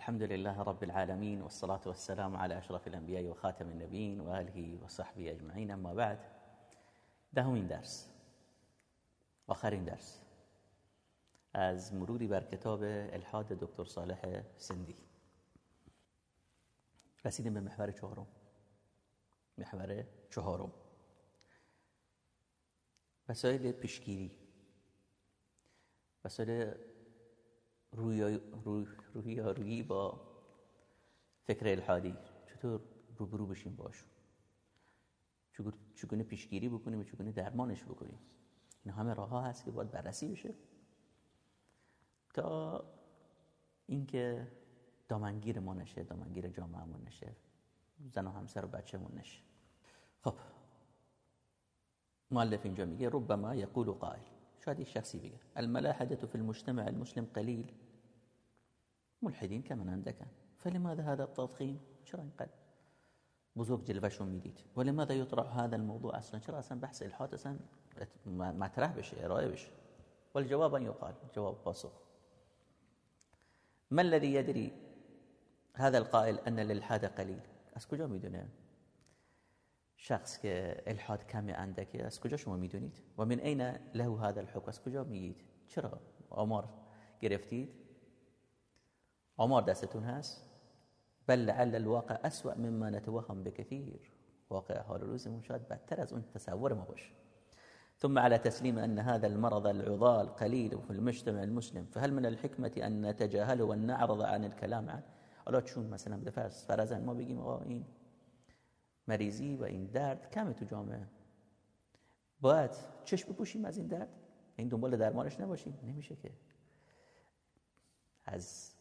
الحمد لله رب العالمين والصلاة والسلام على أشرف الأنبياء وخاتم النبيين وآله وصحبه أجمعين أما بعد. دهمین درس. آخرین درس. از مروری بر کتاب الحاد دکتر صالح سندی. رسیدیم به چهارم. محور چهارم. وسایل پیشگیری. وسایل رویارویی با فکر الحادی. چطور روبرو بشیم باشون چگونه پیشگیری بکنیم و چگونه درمانش بکنیم؟ این همه راه ها هست که باید بررسی بشه. تا اینکه دامنگیر ما نشه دامنگیر جامعه نشه. زن و همسر و بچه‌مون نشه. خب مؤلف اینجا میگه ربما یقول قائل. شاید یک شخصی بگه الملاحدة في المجتمع المسلم قلیل ملحدین که من عندکن فلماذا هذا التضخیم چرا اینقدر بزرگ جلوشون میدید ولماذا يطرح هذا الموضوع أصلا؟ چرا أصلا بحث إلحاد أصلا مطرح بشه ارائه بشه والجواب أن يقال جواب پاسخ ما الذي يدري هذا القائل أن الإلحاد قليل؟ از کجا میدونه شخص که الحاد کم اندکه از کجا شما میدونید؟ و من عین له هذا الحكم از کجا میگید؟ چرا؟ آمار گرفتید؟ آمار دستتون هست؟ بل لعل الواقع أسوأ مما نتوهم بكثير. واقع حال روزمون شاید بدتر از اون تصور ما باشه. ثم على تسليم أن هذا المرض العضال قليل في المجتمع المسلم فهل من الحكمة أن نتجاهله ونعرض عن الكلام عنه؟ حالا چون مثلا به فرض فرضاً ما بگیم آقا مریضی و این درد کمه تو جامعه. باید چشم بپوشیم از این درد. این دنبال درمانش نباشیم. نمیشه که. از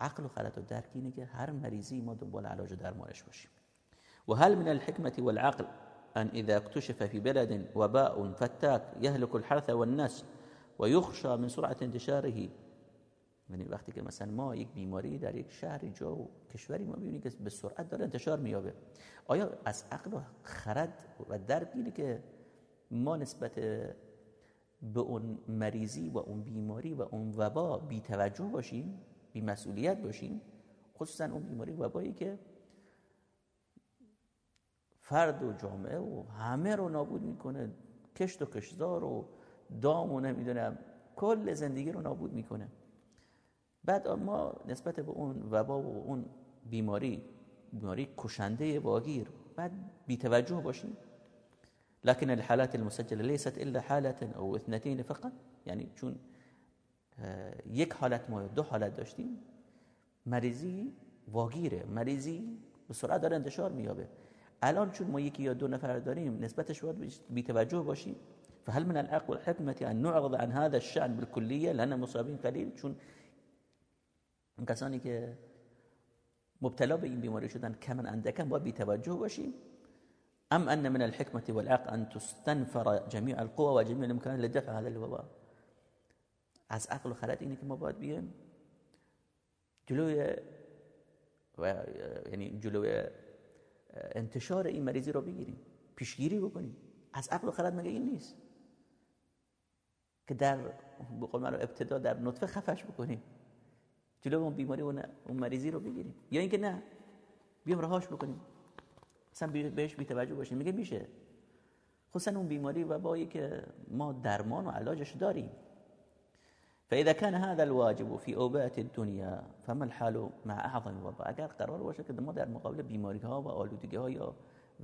عقل و خرد و درک اینه که هر مریضی ما دنبال علاج و درمانش باشیم. و هل من الحکمت والعقل أن إذا اكتشف في بلد وباء فتاك يهلك الحرث والنسل ويخشى من سرعة انتشاره یعنی وقتی که مثلا ما یک بیماری در یک شهری جا و کشوری ما ببینیم که به سرعت داره انتشار میابه آیا از عقل و خرد و درک اینه که ما نسبت به اون مریضی و اون بیماری و اون وبا بی توجه باشیم بی مسئولیت باشیم؟ خصوصا اون بیماری وبایی که فرد و جامعه و همه رو نابود می‌کنه کشت و کشتار و دام و نمی‌دونم کل زندگی رو نابود می‌کنه. بعد ما نسبت به اون وبا و اون بیماری بیماری کشنده واگیر. بعد بیتوجه باشیم. لكن الحالات المسجله ليست الا حاله او اثنتين فقط. یعنی چون یک حالت ما دو حالت داشتیم مریضی واگیره. مریضی به سرعت داره انتشار میابه الان چون ما یکی یا دو نفر داریم نسبتش باید بیتوجه باشیم. فهل من العقل والحكمة أن نعرض عن هذا الشأن بالكلية لأن مصابين قليل چون کسانی که مبتلا به این بیماری شدن کمن اندکن باید بیتوجه باشیم. ام ان من الحكمة والعقل ان تستنفر جميع القوى وجميع الامكانات لدفع هذا الوباء. از عقل و خرد اینه که ما باید بیایم جلوی و یعنی جلوی انتشار این مریضی رو بگیریم پیشگیری بکنیم. از عقل و خرد مگه این نیست؟ که در بقول ابتدا در نطفه خفش بکنیم. جلو اون بیماری اون مریضی رو بگیریم یا اینکه نه بیام رهاش بکنیم اصلا بهش بی‌توجه باشیم میگه میشه خصوصا اون بیماری و بایی که ما درمان و علاجش داریم فاذا كان هذا الواجب في اوبات الدنيا فما الحال مع اعظم وباء اگر قرار باشه که ما در مقابل بیماری ها و آلودگی ها یا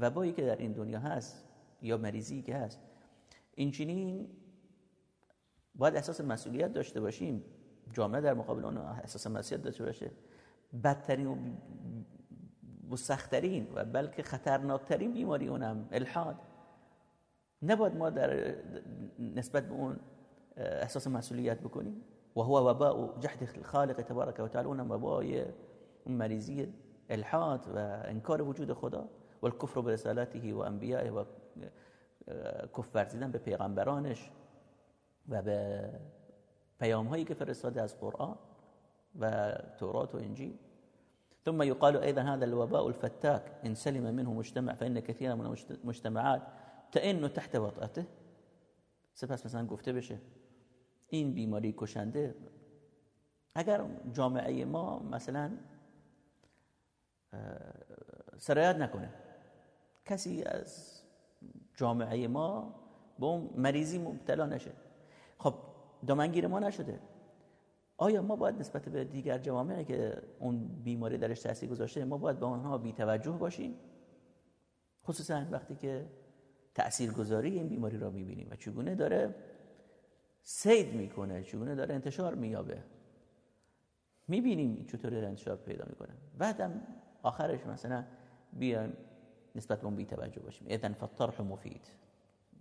وبایی که در این دنیا هست یا مریضی که هست اینچنین باید احساس مسئولیت داشته باشیم جامعه در مقابل اون احساس مسئولیت داشته باشه. بدترین و سختترین و بلکه خطرناکترین بیماری اونم الحاد. نباید ما در نسبت به اون احساس مسئولیت بکنیم. و هو وباء جحد الخالق تبارک و تعالی اونم وبای مریضی الحاد و انکار وجود خدا. و الكفر برسالته و انبیائه و کفر زیدن به پیغمبرانش و به پیام هایی که فرستاده از قرآن و تورات و انجیل. ثم يقال ايضا هذا الوباء الفتاك ان سلم منه مجتمع فان كثيرا من المجتمعات تئن تحت وطأته سپس مثلا گفته بشه این بیماری کشنده اگر جامعه ما مثلا سرایت نکنه کسی از جامعه ما به مریضی مبتلا نشه. دامنگیر ما نشده. آیا ما باید نسبت به دیگر جوامعی که اون بیماری درش تاثیر گذاشته ما باید به آنها بی توجه باشیم؟ خصوصا وقتی که تأثیر گذاری این بیماری را می‌بینیم و چگونه داره سید می‌کنه چگونه داره انتشار مییابه. می‌بینیم چطور داره انتشار پیدا می‌کنه. بعدم آخرش مثلا بیایم نسبت به اون بی توجه باشیم. اذن فالطرح مفید.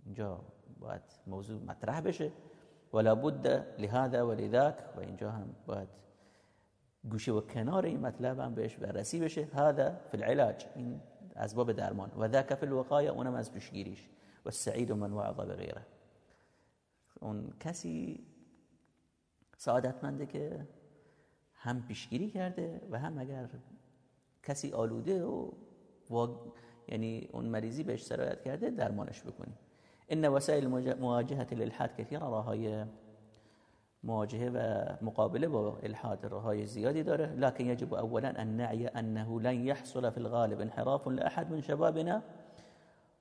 اینجا باید موضوع مطرح بشه. ولا بد لهذا ولذاك و اینجا هم باید گوشه و کنار این مطلب هم بهش بررسی بشه. هذا فی العلاج این اسباب درمان. و ذاک فی الوقایه اونم از پیشگیریش. و سعید من وعظ بغیره. اون کسی سعادتمنده که هم پیشگیری کرده و هم اگر کسی آلوده و یعنی اون مریضی بهش سرایت کرده درمانش بکنی. إن وسائل مواجهة للحاد كثيرة راهای مواجهة و مقابلة با الحاد راهای داره. لكن يجب اولا أن نعي أنه لن يحصل في الغالب انحراف لأحد من شبابنا.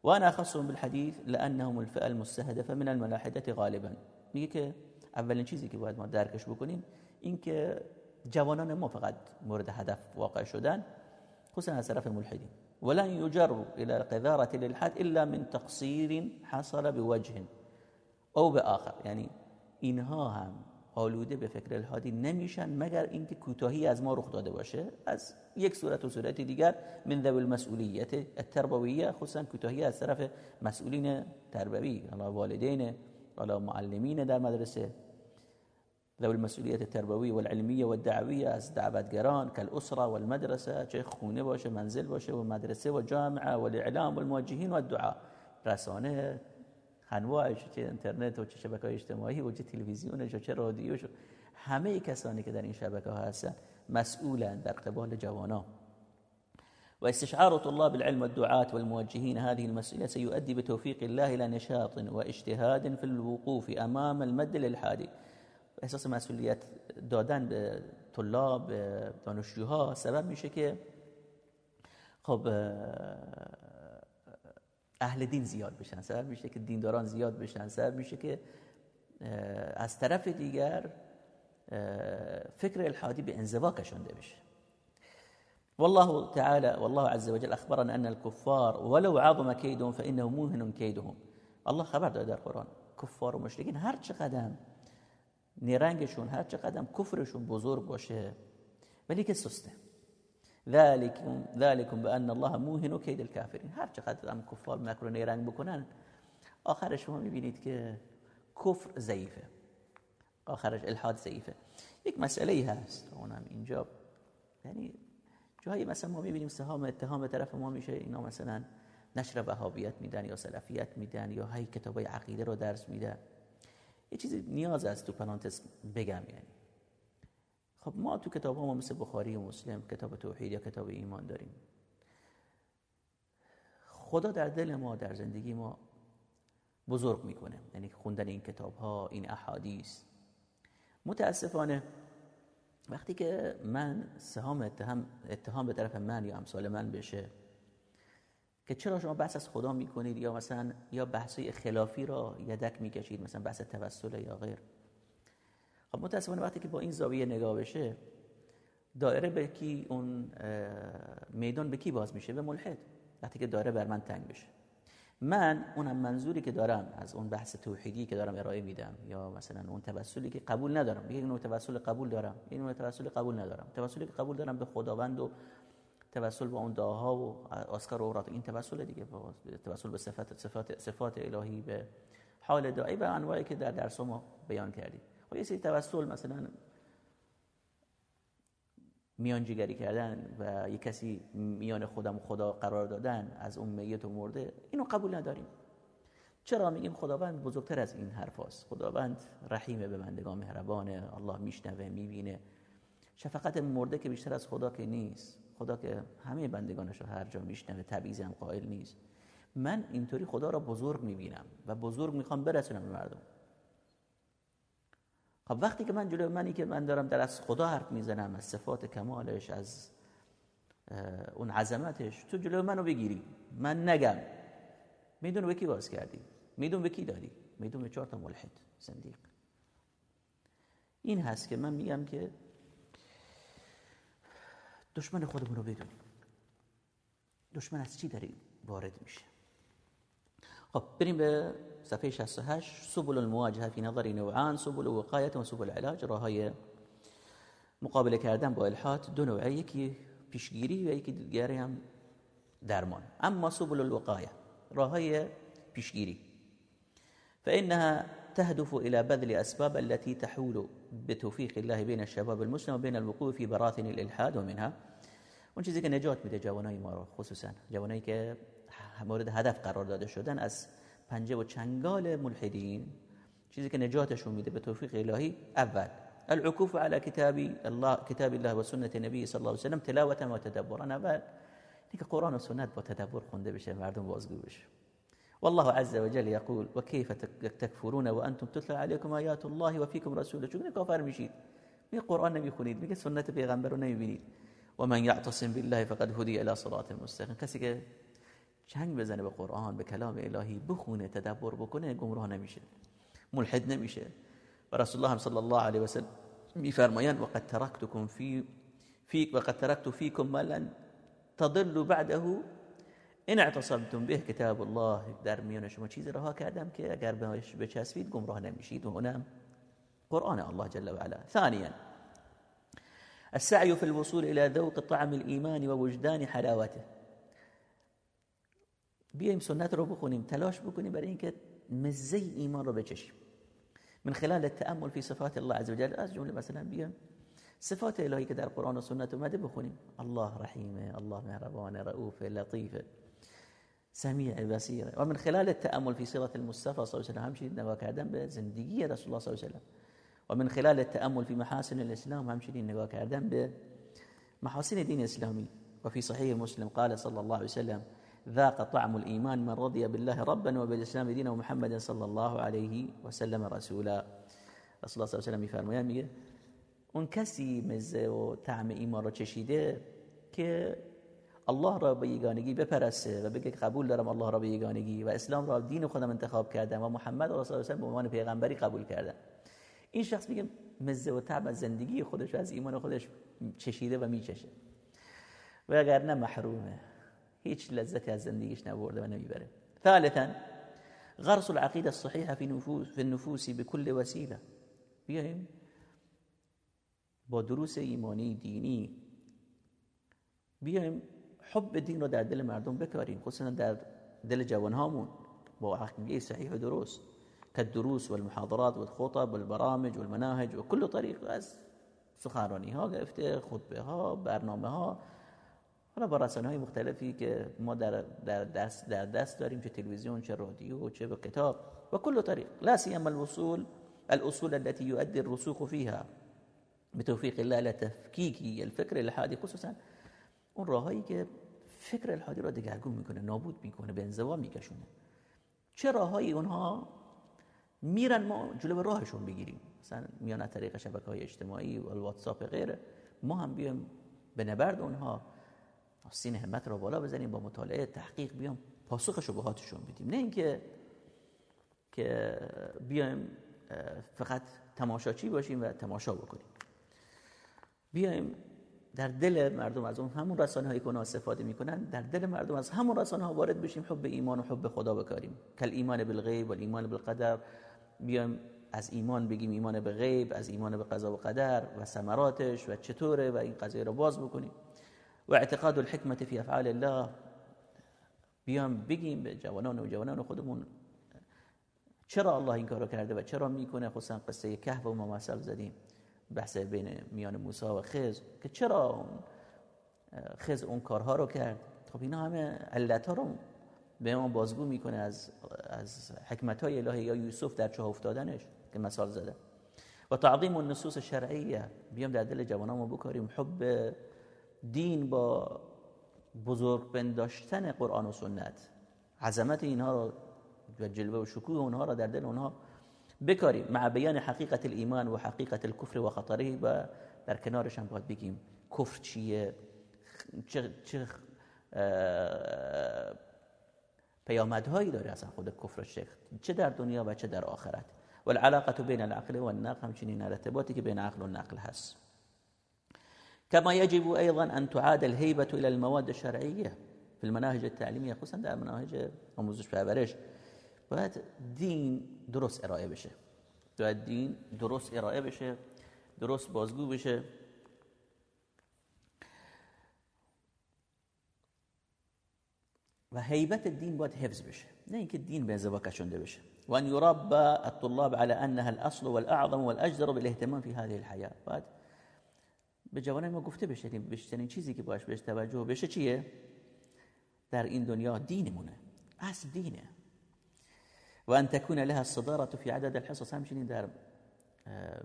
وأنا اخصهم بالحديث لأنهم الفئة المستهدفة من الملاحدة غالبا. میگه که اولین چیزی که باید ما درکش بکنیم؟ این جوانان ما فقط مورد هدف واقع شدن خصوصا از طرف ملحدین. ولن يجر إلى قذارة الإلحاد إلا من تقصير حصل بوجه او بآخر. یعنی اینها هم آلوده به فکر الحادی نمیشن مگر اینکه کوتاهی از ما رخ داده باشه. از یک صورت و صورت دیگر من ذوی المسئولیت التربویه خصوصا کوتاهی از طرف مسئولین تربوی حالا والدین حالا معلمین در مدرسه. ذوي المسئولیت التربوی و العلمیه و الدعویه از دعوتگران کالاسره و المدرسة چه خونه منزل باشه و مدرسه و جامعه و الاعلام و الموجهین و الدعاء رسانه انواعش چه اینترنت و چه شبکه اجتماعی و چه تلویزیون و همه کسانی که در این شبکه ها هستن مسئولن در قبال جوانان. واستشعار طلاب العلم والدعاة والموجهين هذه المسؤولية سيؤدي بتوفيق الله إلى نشاط واجتهاد في الوقوف أمام المد الإلحادي احساس مسئولیت دادن به طلاب به دانشجوها سبب میشه که خب اهل دین زیاد بشن. سبب میشه که دینداران زیاد بشن. سبب میشه که از طرف دیگر فکر الحادی به انزوا کشنده بشه. والله تعالى والله عز وجل اخبرنا ان الكفار ولو عظم كيدهم فانه موهن كيدهم الله خبر داده در قرآن. کفار و مشرکین هر نیرنگشون هر چه قدم کفرشون بزرگ باشه ولی که سسته. ذالکم ذالکم بان الله موهن کید الکافرین. هر چه قدم کفار مکر نیرنگ بکنن آخرش شما می‌بینید که کفر ضعیفه. آخرش الحاد ضعیفه. یک مسئله هست اونم اینجا. یعنی جایی مثلا ما می‌بینیم سهام اتهام به طرف ما میشه اینا مثلا نشر وهابیت میدن یا سلفیت میدن یا هی کتابای عقیده رو درس میدن. یه چیزی نیاز است تو پرانتز بگم یعنی. خب ما تو کتاب ما مثل بخاری و مسلم کتاب توحید یا کتاب ایمان داریم. خدا در دل ما در زندگی ما بزرگ می‌کنه. یعنی خوندن این کتاب ها این احادیث. متاسفانه وقتی که من سهام اتهام, اتهام به طرف من یا امثال من بشه که چرا شما بحث از خدا می‌کنید یا مثلا یا بحثی خلافی را یدک می‌کشید مثلا بحث توسل یا غیر؟ خب متاسفانه وقتی که با این زاویه نگاه بشه دایره به کی اون میدان به کی باز میشه؟ به ملحد. وقتی که دایره بر من تنگ بشه. من اونم منظوری که دارم از اون بحث توحیدی که دارم ارائه میدم یا مثلا اون توسلی که قبول ندارم. یک نوع توسل قبول دارم یک نوع توسل قبول ندارم. توسلی که قبول دارم به خداوند و توسل با اون دعاها و اسکار و این توسل دیگه توسل به صفات صفات صفات الهی به حال دعایی و انواعی که در درس ما بیان کردیم. خب یه سری توسل مثلا میان جگری کردن و یک کسی میان خودم و خدا قرار دادن از اون میت و مرده اینو قبول نداریم. چرا؟ میگیم خداوند بزرگتر از این حرف هست خداوند رحیمه به بندگان مهربانه الله میشنوه می‌بینه. شفقت مرده که بیشتر از خدا که نیست. خدا که همه بندگانش رو هر جا میشنوه تبعیض هم قائل نیست. من اینطوری خدا را بزرگ می‌بینم و بزرگ می‌خوام برسونم به مردم. خب وقتی که من جلوی منی که من دارم در از خدا حرف می‌زنم از صفات کمالش از اون عظمتش تو جلوی منو بگیری. من نگم. میدون به کی باز کردی؟ میدون به کی دادی؟ میدون به چهار تا ملحد زندیق این هست که من میگم که دشمن خودمون رو بدونیم. دشمن از چی داری وارد میشه. خب بریم به صفحه 68 سبل المواجهة فی نظر نوعان سبل وقایت و سبل علاج راهای مقابله کردن با الحاد دو نوعه یکی پیشگیری و یکی دیگری هم درمان. اما سبل الوقایه راهای پیشگیری. فإنها تهدف إلى بذل أسباب التي تحول بتوفيق الله بين الشباب المسلم وبين الوقوع في براثن الإلحاد ومنها اون چیزی که نجات میده جوانای ما رو خصوصا جوانایی که مورد هدف قرار داده شدن از پنجه و چنگال ملحدین. چیزی که نجاتشون میده به توفیق الهی اول. العکوف على کتاب الله کتاب الله و سنت نبی صلی الله علیه و سلم تلاوتا و تدبرا اول اینکه قرآن و سنت با تدبر خونده بشه مردم بازگو بشه. والله عز وجل يقول وكيف تكفرون وانتم تتلى عليكم آيات الله وفيكم رسوله. چون کافر میشید؟ می قرآن نمی‌خونید میگه سنت پیغمبر رو نمی‌بینید. و من یعتصم بالله فقد هدی الى صراط مستقیم کسی که چنگ بزنه به قرآن به کلام الهی بخونه تدبر بکنه گمراه نمیشه. ملحد نمیشه. و رسول الله صلی الله علیه و سلم میفرمایند وقد تركتكم في في وقد تركت فيكم ما لن تضلوا بعده این اعتصمتم به. کتاب الله در میان شما چیزی رها کردم که اگر بهش بچسبید گمراه نمیشید. و اونم قرآن الله جل وعلا. ثانيا السعي في الوصول إلى ذوق طعم الإيمان ووجدان حلاوته. بیایم سنت رو تلاش بکنیم اینکه مزه ایمان رو من خلال التأمل في صفات الله عز وجل از جمله مثلا بیایم صفات الهی که در قرآن و سنت الله رحیمه الله مهربان رؤوف لطیفه سمیع بصیره و من خلال التأمل في سیرت المصطفى صلی الله علیه و همچنین نگاه کردن به زندگی رسول الله صلی الله علیه و و من خلال التأمل في محاسن الإسلام همچنین نگاه کردن به محاسن دین اسلامی و فی صحیح مسلم قال صلی الله علیه وسلم ذاق طعم الإيمان من رضي بالله ربا وبالإسلام دينا ومحمد صلى الله عليه وسلم رسولا. رسول الله صلی الله علیه و میفرمایند میگه اون کسی مزه و طعم ایمان رو چشیده که الله را به یگانگی بپرسته و بگه قبول دارم الله را به یگانگی و اسلام را دین خودم انتخاب کردم و محمد رسول الله به عنوان پیغمبری قبول کردم این شخص میگه مزه و طعم از زندگی خودش و از ایمان خودش چشیده و میچشه. و اگر نه محرومه هیچ لذتی از زندگیش نبرده و نمی‌بره. ثالثا غرس العقیده الصحيحه في نفوس في النفوس بكل وسیله. بیایم با دروس ایمانی دینی. بیایم حب دین رو در دل مردم بکاریم. خصوصا در دل جوان هامون با عقیده صحیح و درست. كالدروس والمحاضرات والخطب والبرامج والمناهج وكل طريق از سخنرانی ها گرفته خطبه ها برنامه ها حالا با رسانه های مختلفی که ما در, در, دست, در دست داریم چه تلویزیون چه رادیو چه به کتاب. و کل طریق. لا سیما الوصول الاصول التي يؤدي الرسوخ فيها. بتوفيق الله لتفكيك الفكر الحادي خصوصا اون راهایی که فکر الحادی را دگرگون می‌کنه نابود می‌کنه به انزوا میکشونه. چه راههایی اونها میرن ما جلو راهشون بگیریم. مثلا میان طریق شبکه های اجتماعی و الواتساپ غیره ما هم بیایم به نبرد اونها سین همت را بالا بزنیم با مطالعه تحقیق بیام پاسخ شبهاتشون بدیم. نه اینکه که بیایم فقط تماشاچی باشیم و تماشا بکنیم. بیایم در دل مردم از اون همون رسانه هایی که استفاده می‌کنن در دل مردم از همون رسانه ها وارد بشیم حب ایمان و حب خدا بکاریم. کل ایمان بالغیب و ایمان بالقدر. بیایم از ایمان بگیم ایمان به غیب از ایمان به قضا و قدر و ثمراتش و چطوره و این قضیه رو باز بکنیم. و اعتقاد الحکمت فی افعال الله. بیام بگیم به جوانان و جوانان خودمون چرا الله این کارو کرده و چرا می‌کنه؟ خصوصا قصه کهف و ما زدیم. بحث بین میان موسی و خز که چرا خز اون کارها رو کرد؟ خب اینا همه علت ها رو به ما بازگو می‌کنه از از حکمت های الهی یا یوسف در چاه افتادنش که مثال زده. و تعظیم النصوص شرعیه بیام در دل جوانامو بکاریم. حب دین با بزرگ بنداشتن قرآن و سنت. عظمت اینها رو و جلوه و شکوه اونها را در دل اونها بکاریم. مع بیان حقیقت الایمان و حقیقت الکفر و خطره و در کنارش هم باید بگیم کفر چیه؟ چه, چه پیامدهایی داره اصلا خود کفر شیخ چه در دنیا و چه در آخرت. و العلاقه بین العقل و النقل همچنین ارتباطی که بین عقل و نقل هست. كما يجب أيضا أن تعاد الهيبة إلى المواد الشرعية في المناهج التعليمية خصوصا در مناهج آموزش پرورش. باید دین درست ارائه بشه. باید دین درست ارائه بشه درست بازگو بشه. و هیبت دین باید حفظ بشه. نه اینکه دین به انزوا کشنده بشه. و ان یربى الطلاب على انها الاصل والاعظم والاجدر بالاهتمام في هذه الحياه باید به جوانان ما گفته بشه بیشترین چیزی که باش بهش توجه بشه چیه؟ در این دنیا دینمونه. اصل دینه. و ان تكون لها الصداره في عدد الحصص. همچنین در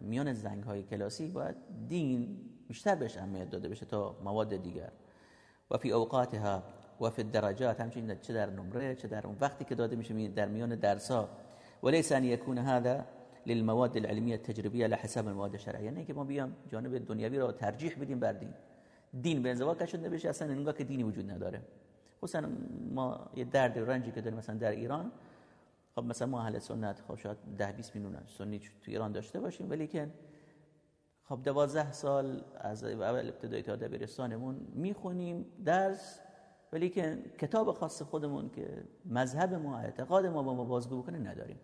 میان زنگ های کلاسی باید دین بیشتر بهش اهمیت داده بشه تا مواد دیگر. و فی اوقاتها و فی الدرجات همچنین چه در نمره چه در اون وقتی که داده میشه در میان درسا وليس ان يكون هذا للمواد العلميه التجريبيه على حساب المواد الشرعيه نه که ما بیام جانب دنیوی رو ترجیح بدیم بر دین. دین به انزوا کشیده بشه اصلا انگار که دینی وجود نداره. خصوصا ما یه درد رنجی که داریم مثلا در ایران خب مثلا ما اهل سنت خب شاید 10 20 میلیون سنی تو ایران داشته باشیم ولی که خب 12 سال از اول ابتدایی تا دبیرستانمون می‌خونیم درس ولی که کتاب خاص خودمون که مذهب ما اعتقاد ما با ما بازگو بکنه نداریم.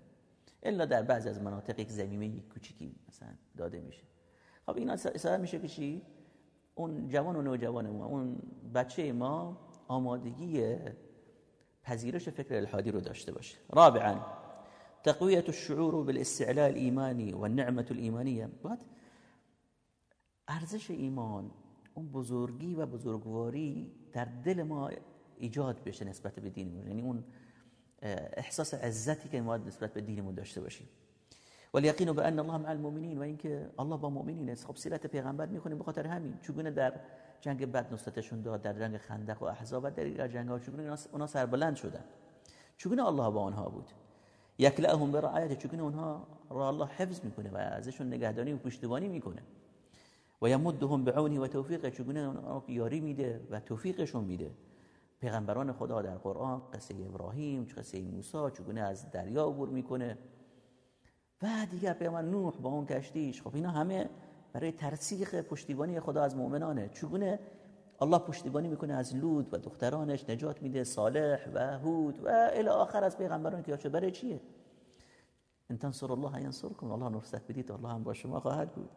الا در بعضی از مناطق یک زمینه کوچیکی مثلا داده میشه. خب اینا سبب میشه که چی؟ اون جوان و نوجوان ما اون بچه ما آمادگی پذیرش فکر الحادی رو داشته باشه. رابعا تقویت الشعور بالاستعلاء الايماني والنعمه الايمانيه بعد ارزش ایمان اون بزرگی و بزرگواری در دل ما ایجاد بشه نسبت به دینمون. یعنی اون احساس عزتی که ما نسبت به دینمون داشته باشیم. والیقین بان الله مع المؤمنین و اینکه الله با مؤمنین است. خب سیرت پیغمبر می‌خونیم به خاطر همین. چگونه در جنگ بد نصرتشون داد در جنگ خندق و احزاب در دیگر جنگ ها چگونه اونا سربلند شدن؟ چگونه الله با آنها بود؟ یکلهم به رعایت چگونه اونها را الله حفظ می‌کنه و ازشون نگهداری و پشتیبانی می‌کنه؟ و یمدهم بعونی و توفیق چگونه یاری میده و توفیقشون میده. پیغمبران خدا در قرآن قصه ابراهیم قصه موسی چگونه از دریا عبور می‌کنه. و دیگر پیغمبر نوح با اون کشتیش. خب اینا همه برای ترسیخ پشتیبانی خدا از مؤمنانه. چگونه الله پشتیبانی می‌کنه از لود و دخترانش نجات میده صالح و هود و الی آخر از پیغمبران که چه برای چیه؟ ان تنصر الله ینصرکم. الله نصرت بدید الله هم با شما خواهد بود.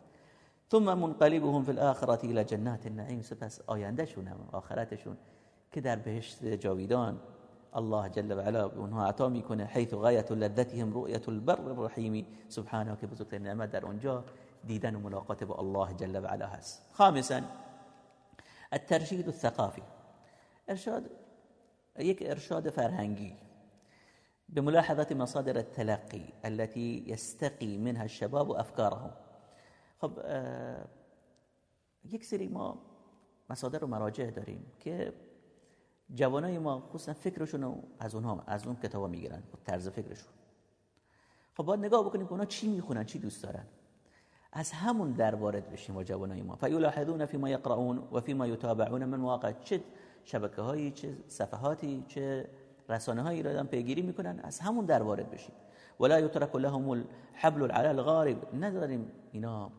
ثم منقلبهم في الآخرة إلى جنات النعیم سپس آیندهشون هم آخرتشون. که در بهشت جاویدان الله جل وعلا به اونها عطا میکنه حيث غایت لذتهم رؤیت البر الرحیم. سبحانه که بزرگترین نعمت در اونجا دیدن و ملاقات با الله جل وعلا هست. خامسا الترشید الثقافي ارشاد یک ارشاد فرهنگی. بملاحظة مصادر التلقي التي يستقي منها الشباب وافكارهم خب یک سری ما مصادر و مراجع داریم که جوانای ما خصوصا فکرشون از اونها از اون کتابا می‌گیرن طرز فکرشون. خب باید نگاه بکنیم که اونا چی می‌خونن چی دوست دارن. از همون در وارد بشیم با جوانای ما. فیلاحظون فيما يقرؤون و فيما يتابعون من واقع. چه شبکه هایی چه صفحاتی چه رسانه هایی رو پیگیری می‌کنن از همون در وارد بشیم. ولا يترك لهم الحبل العلى الغارب. نداریم اینا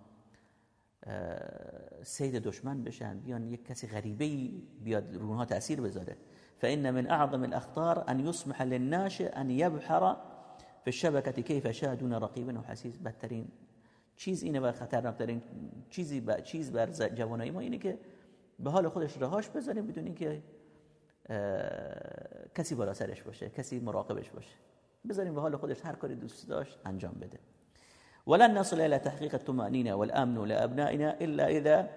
سید دشمن بشن. بیان یک کسی غریبه بیاد رونها تأثیر بذاره. فإن من أعظم الأخطار أن يسمح للناشئ أن يبحر في الشبكة كيف شاء دون رقيب وحسيس بدترین چیز اینه و خطرناکترین چیزی با چیز بر جوانای ما اینه که به حال خودش رهاش بذاریم بدون اینکه کسی بالا سرش باشه کسی مراقبش باشه. بذاریم به حال خودش هر کاری دوست داشت انجام بده. ولن نصل إلى تحقيق الطمأنينة والأمن لأبنائنا إلا إذا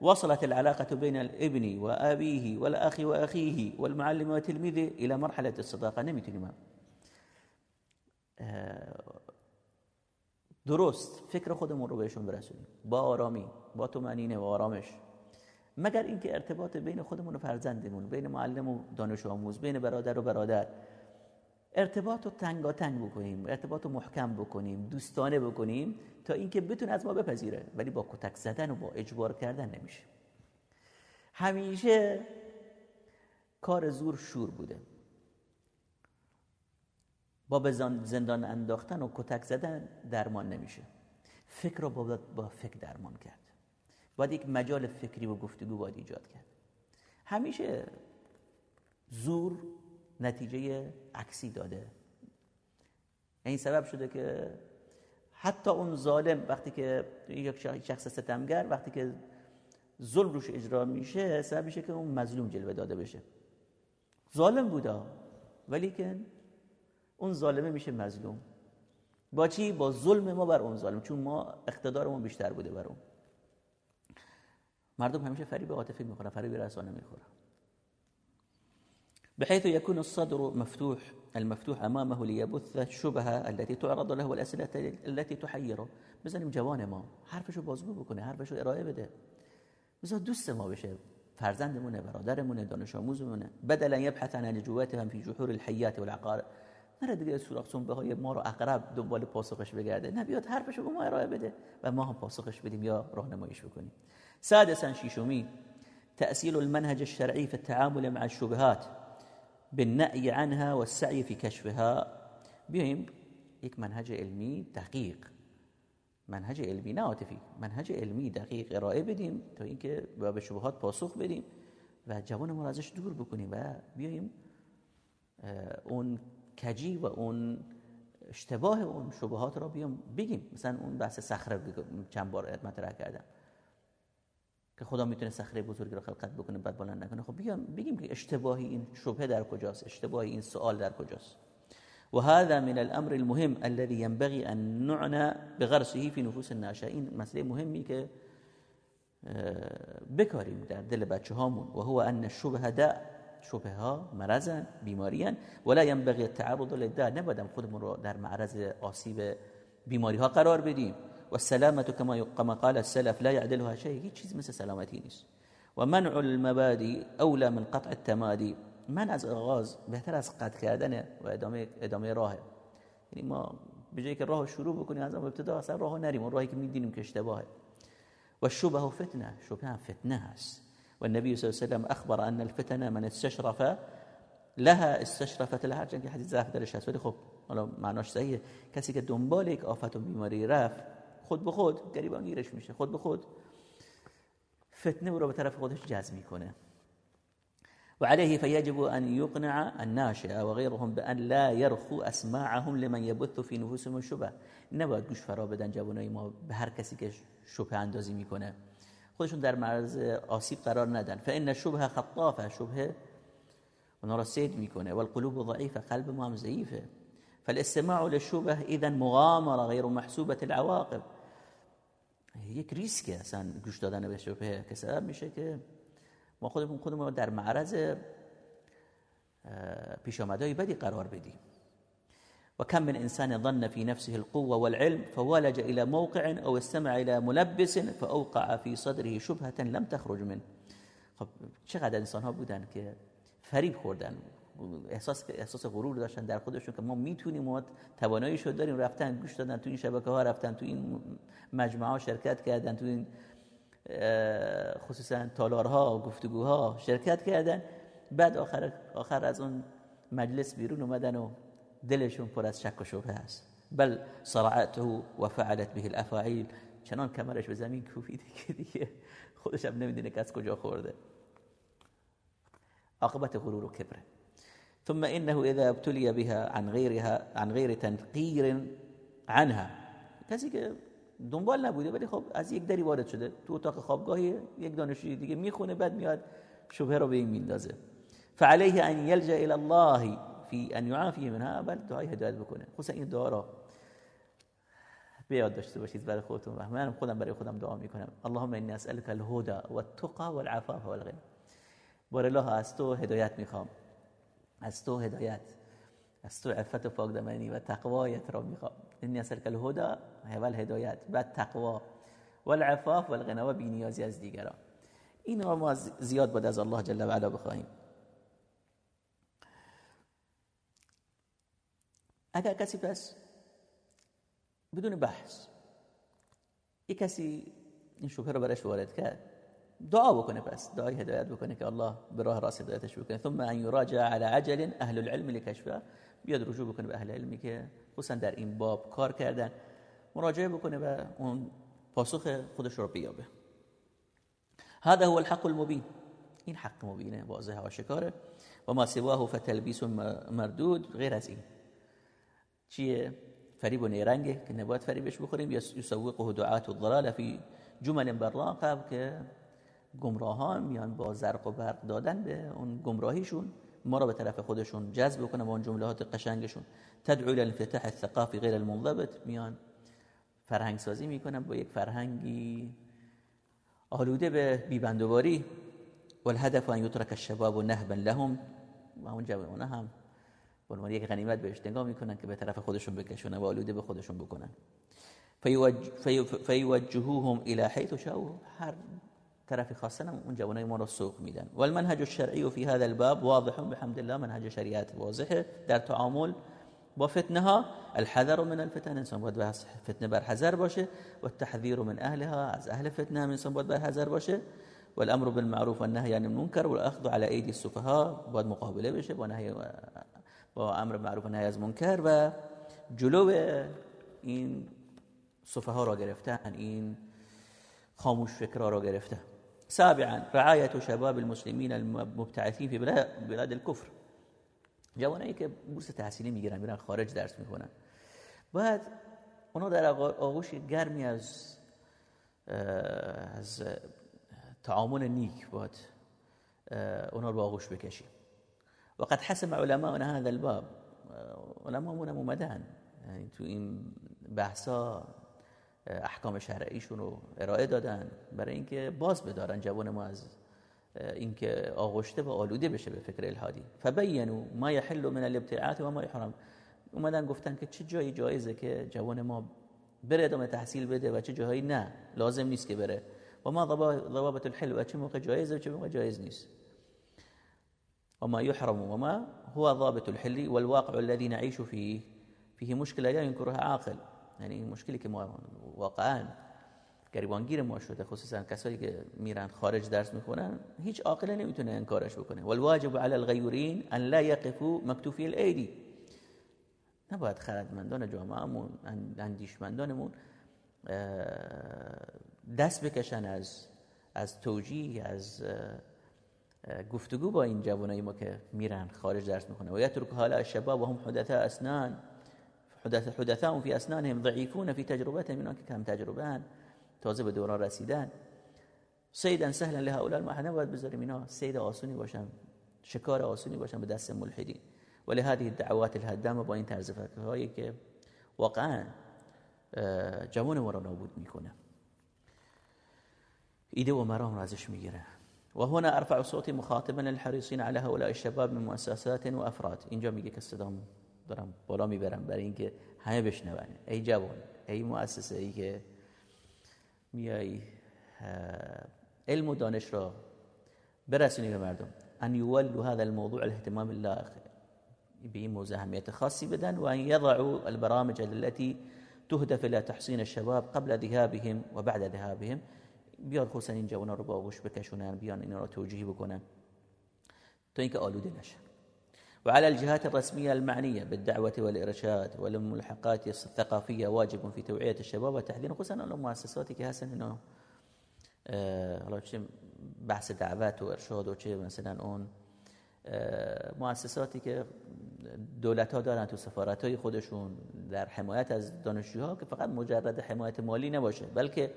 وصلت العلاقة بين الابن وأبيه والأخ وأخيه والمعلم وتلميذه إلى مرحلة الصداقة نمی‌تونیم درست فکر خودمون رو بهشون برسونیم با آرامی با طمأنینه و آرامش مگر اینکه ارتباط بین خودمون و فرزندمون بین معلم و دانش آموز بین برادر و برادر ارتباط رو تنگاتنگ بکنیم ارتباط رو محکم بکنیم دوستانه بکنیم تا اینکه بتونه از ما بپذیره. ولی با کتک زدن و با اجبار کردن نمیشه. همیشه کار زور شور بوده. با به زندان انداختن و کتک زدن درمان نمیشه. فکر رو با, با فکر درمان کرد. باید یک مجال فکری و گفتگو باید ایجاد کرد. همیشه زور نتیجه عکسی داده. این سبب شده که حتی اون ظالم وقتی که یک شخص ستمگر وقتی که ظلم روش اجرا میشه سبب میشه که اون مظلوم جلوه داده بشه. ظالم بودا ولی که اون ظالمه میشه مظلوم. با چی؟ با ظلم ما بر اون ظالم چون ما اقتدارمون بیشتر بوده بر اون. مردم همیشه فریب عاطفی می‌خورن فریب رسانه می‌خورن. بحيث يكون الصدر مفتوح المفتوح أمامه ليبث الشبهة التي تعرض له والأسئلة التي تحيره. بزنیم جوان ما. حرفشو بازگو بکنه حرفشو ارائه بده. بذار دوست ما بشه. فرزندمونه برادرمونه دانش آموزمونه بدلا يبحث عن هم في جحور الحيات والعقارب. نره دیگه سوراخ به های ما رو اقرب دنبال پاسخش بگرده. نه بیاد حرفشو به ما ارائه بده و ما هم پاسخش بدیم یا راهنماییش بکنیم. سادسا شیشومی تأصيل المنهج الشرعي في التعامل مع الشبهات. بالنأي عنها والسعي في كشفها. بیایم یک منهج علمی دقیق. منهج علمی نه عاطفی منهج علمی دقیق. ارائه بدیم تا اینکه به شبهات پاسخ بدیم و جوانمون ازش دور بکنیم و بیایم اون کجی و اون اشتباه اون شبهات را بیام بگیم. مثلا اون بحث صخره چند بار مطرح کردم. که خدا می‌تونه صخره بزرگی را خلقت بکنه بعد بلند نکنه. خب بیام بگیم که اشتباهی این شبهه در کجاست؟ اشتباهی این سوال در کجاست؟ وهذا من الامر المهم الذي ينبغي ان نعنى بغرسه في نفوس الناشئين مسئله مهمی که بکاریم در دل بچه هامون و هو ان الشبه داء شبه ها مرضن بیماریان. ولا ينبغي التعرض للداء. نبادم خودمون رو در معرض آسیب بیماری ها قرار بدیم. و السلامت كما كما قال السلف لا يعدلها شيء. هیچ چیز مثل سلامتی نیست و منع المبادی من قطع التمادی من از آغاز بهتر از قطع کردن و ادامه ادامه راهه یعنی ما به جایی که راه شروع بکنیم از ابتدا أصلا راه نریم. اون راهی که میدونیم که اشتباهه. و شبه فتنه. شبه فتنه هست. و النبي صلی الله علیه و اخبر ان الفتنه من استشرف لها استشرفت لها. که حدیث ضعف درش هست. ولی خب حالا معناش صحیحه. کسی که دنبال یک آفت و بیماری رفت خود به خود گریبان گیرش میشه خود به خود. فتنه را به طرف خودش جذب میکنه. وعليه فيجب أن يقنع الناشئ وغيرهم بأن لا يرخو أسماعهم لمن يبث في نفوسهم الشبه نباید گوش فرا بدن جوانای ما به هر کسی که شبه اندازی میکنه. خودشون در معرض آسیب قرار ندن. فإن الشبه خطافه شبه اونا را سید میکنه. والقلوب ضعیفه قلب ما هم ضعیفه. فالاستماع للشبه اذا مغامره غیر محسوبة العواقب. یک ریسکه اصلا گوش دادن به شبه که سبب میشه که ما خودمون خودمون در معرض پیش آمدهای بدی قرار بدیم. و کم من انسان ظن في نفسه القوة والعلم فولج الى موقع او استمع الى ملبس فاوقع في صدره شبهة لم تخرج منه. خب چقدر انسان ها بودن که فریب خوردن. احساس احساس غرور داشتن در خودشون که ما می‌تونیم ما توانایی شد داریم. رفتن گوش دادن تو این شبکه ها رفتن تو این مجمع ها شرکت کردن تو این خصوصا تالارها و گفتگوها شرکت کردن. بعد آخر آخر از اون مجلس بیرون اومدن و دلشون پر از شک و شبهه است. بل صرعته و فعلت به الافاعیل. چنان کمرش به زمین کوفیده که دیگه خودش هم نمی‌دونه که از کجا خورده. عاقبت غرور و کبره ثم إنه إذا ابتلي بها عن غيرها عن غير تنقير عنها. کسی که دنبال نبوده ولی خب از یک دری وارد شده. تو اتاق خوابگاهی یک دانشجوی دیگه می‌خونه بعد میاد شبهه رو به این میندازه. فعليه ان يلجا الى الله في ان يعافي منها. بل دعای هدایت بکنه. خصوصا این دعا را بیاد داشته باشید برای خودتون. و من خودم برای خودم دعا می‌کنم. اللهم انی اسالک الهدى والتقى والعفاف والغنى. بار الله از تو هدایت می‌خوام. از تو هدایت از تو عفت و پاکدامنی و تقوایت را می‌خوام. انی اسالک الهدى و هدایت بعد تقوا والعفاف والغنا و بینیازی از دیگران. این ما زیاد بود از الله جل و علا بخواهیم. اگر کسی پس بدون بحث یک کسی این شبه رو برش وارد کرد دعا بکنه پس. دعای هدایت بکنه که الله به راه راست هدایتش بکنه. ثم ان یراجع على عجل اهل العلم لکشفه بیاد رجوع بکنه به اهل علمی که خصوصا در این باب کار کردن. مراجعه بکنه و اون پاسخ خودش رو بیابه. هذا هو الحق المبین. این حق مبینه واضحه آشکاره و ما سواه فتلبیس مردود. غیر از این. چیه؟ فریب و نیرنگه که نباید فریبش بخوریم. یسوقه دعات الضلال فی جمل براقه که گمراهان میان با زرق و برق دادن به اون گمراهیشون ما را به طرف خودشون جذب کنن با اون جملات قشنگشون. تدعو الى الانفتاح الثقافي غیر المنضبط میان فرهنگ سازی می‌کنن با یک فرهنگی آلوده به بیبندوباری. والهدف ان يترك الشباب نهبا لهم. و اون جوانه هم به یک غنیمت بهش نگاه می‌کنن که به طرف خودشون بکشونن و آلوده به خودشون بکنن. فیوجهوهم الى حيث شاءوا. هر طرفی خواستن اون جوانای ما رو سوق میدن. والمنهج الشرعی فی هذا الباب واضح بحمد الله منهج شریعت واضحه. در تعامل با فتنه ها الحذر من الفتن انسان باید به فتنه بر حذر باشه. و التحذير من اهلها از اهل فتنه انسان باید بر حذر باشه. والامر بالمعروف والنهي عن المنكر والاخذ على ايدي السفهاء باید مقابله بشه با نهی با امر معروف و نهی از منکر. و جلو این سفها را گرفتن این خاموش فکرها را گرفتن. سابعا رعایت شباب المسلمین المبتعثین فی بلاد الكفر. جوانایی که بورس تحصیلی می‌گیرن میرن خارج درس می‌کنن باید اونا در آغوش گرمی از از تعامل نیک باید اونا رو آغوش بکشیم وقد حسم علماء هذا الباب. علماء اومدن یعنی تو این بحثا احکام شرعیشون رو ارائه دادن برای اینکه باز بدارن جوان ما از اینکه آغشته و آلوده بشه به فکر الهادی. فبینوا ما یحل من الابتعاث و ما یحرم. اومدن گفتن که چه جایی جایزه که جوان ما بره ادامه تحصیل بده و چه جایی نه. لازم نیست که بره. و ما ضوابط الحل و چه موقع جایزه و چه موقع جایز نیست. و ما يحرم و ما هو ضابط الحل والواقع الذي نعيش فيه. فيه مشكله لا ينكرها عاقل. یعنی این مشکلی که ما واقعا گریبانگیر ما شده خصوصا کسایی که میرن خارج درس می‌خونن هیچ عاقله نمی‌تونه انکارش بکنه. والواجب على الغیورین ان لا يقفوا مكتوفی الايدي نباید خردمندان جامعهمون اندیشمندانمون دست بکشن از از توجیه از گفتگو با این جوانای ما که میرن خارج درس می‌خونن. و یترک حال الشباب و هم حدثاء اسنان. حدث حدثاء في اسنانهم ضعيفون في تجربتهم اینا که کم تجربه تازه به دوران رسیدن. سیدا سهلا لهؤلاء المحنه باید بذاریم اینا سید آسونی باشن شکار آسونی باشن به دست ملحدین. ولی هذه الدعوات الهدامه با این طرز فکرهایی که واقعا جوان ما را نابود می‌کنه. ایده و مرام را ازش می‌گیره. و هنا ارفع صوتی مخاطبا للحريصين على هؤلاء الشباب من مؤسسات و افراد. اینجا میگه که دارم بالا می‌برم برای اینکه همه بشنون ای جوان ای مؤسسه ای که میای علم و دانش را برسونی به مردم. ان یولو هذا الموضوع الاهتمام اللائق به این موضوع اهمیت خاصی بدن و ان یضعوا البرامج التي تهدف الى تحصین الشباب قبل ذهابهم و بعد ذهابهم. بیاد خصوصا این جوانا رو با آغوش بکشونن بیان اینا رو توجیه بکنن تا اینکه آلوده نشن وعلى الجهات الرسمية المعنية بالدعوة والإرشاد والملحقات الثقافية واجب في توعية الشباب وتحذير خصوصا المؤسسات اینا حالا چه بحث دعوت و ارشاد و مثلا اون مؤسساتی که دولت ها دارن تو سفارت های خودشون در حمایت از دانشجوها که فقط مجرد حمایت مالی نباشه بلکه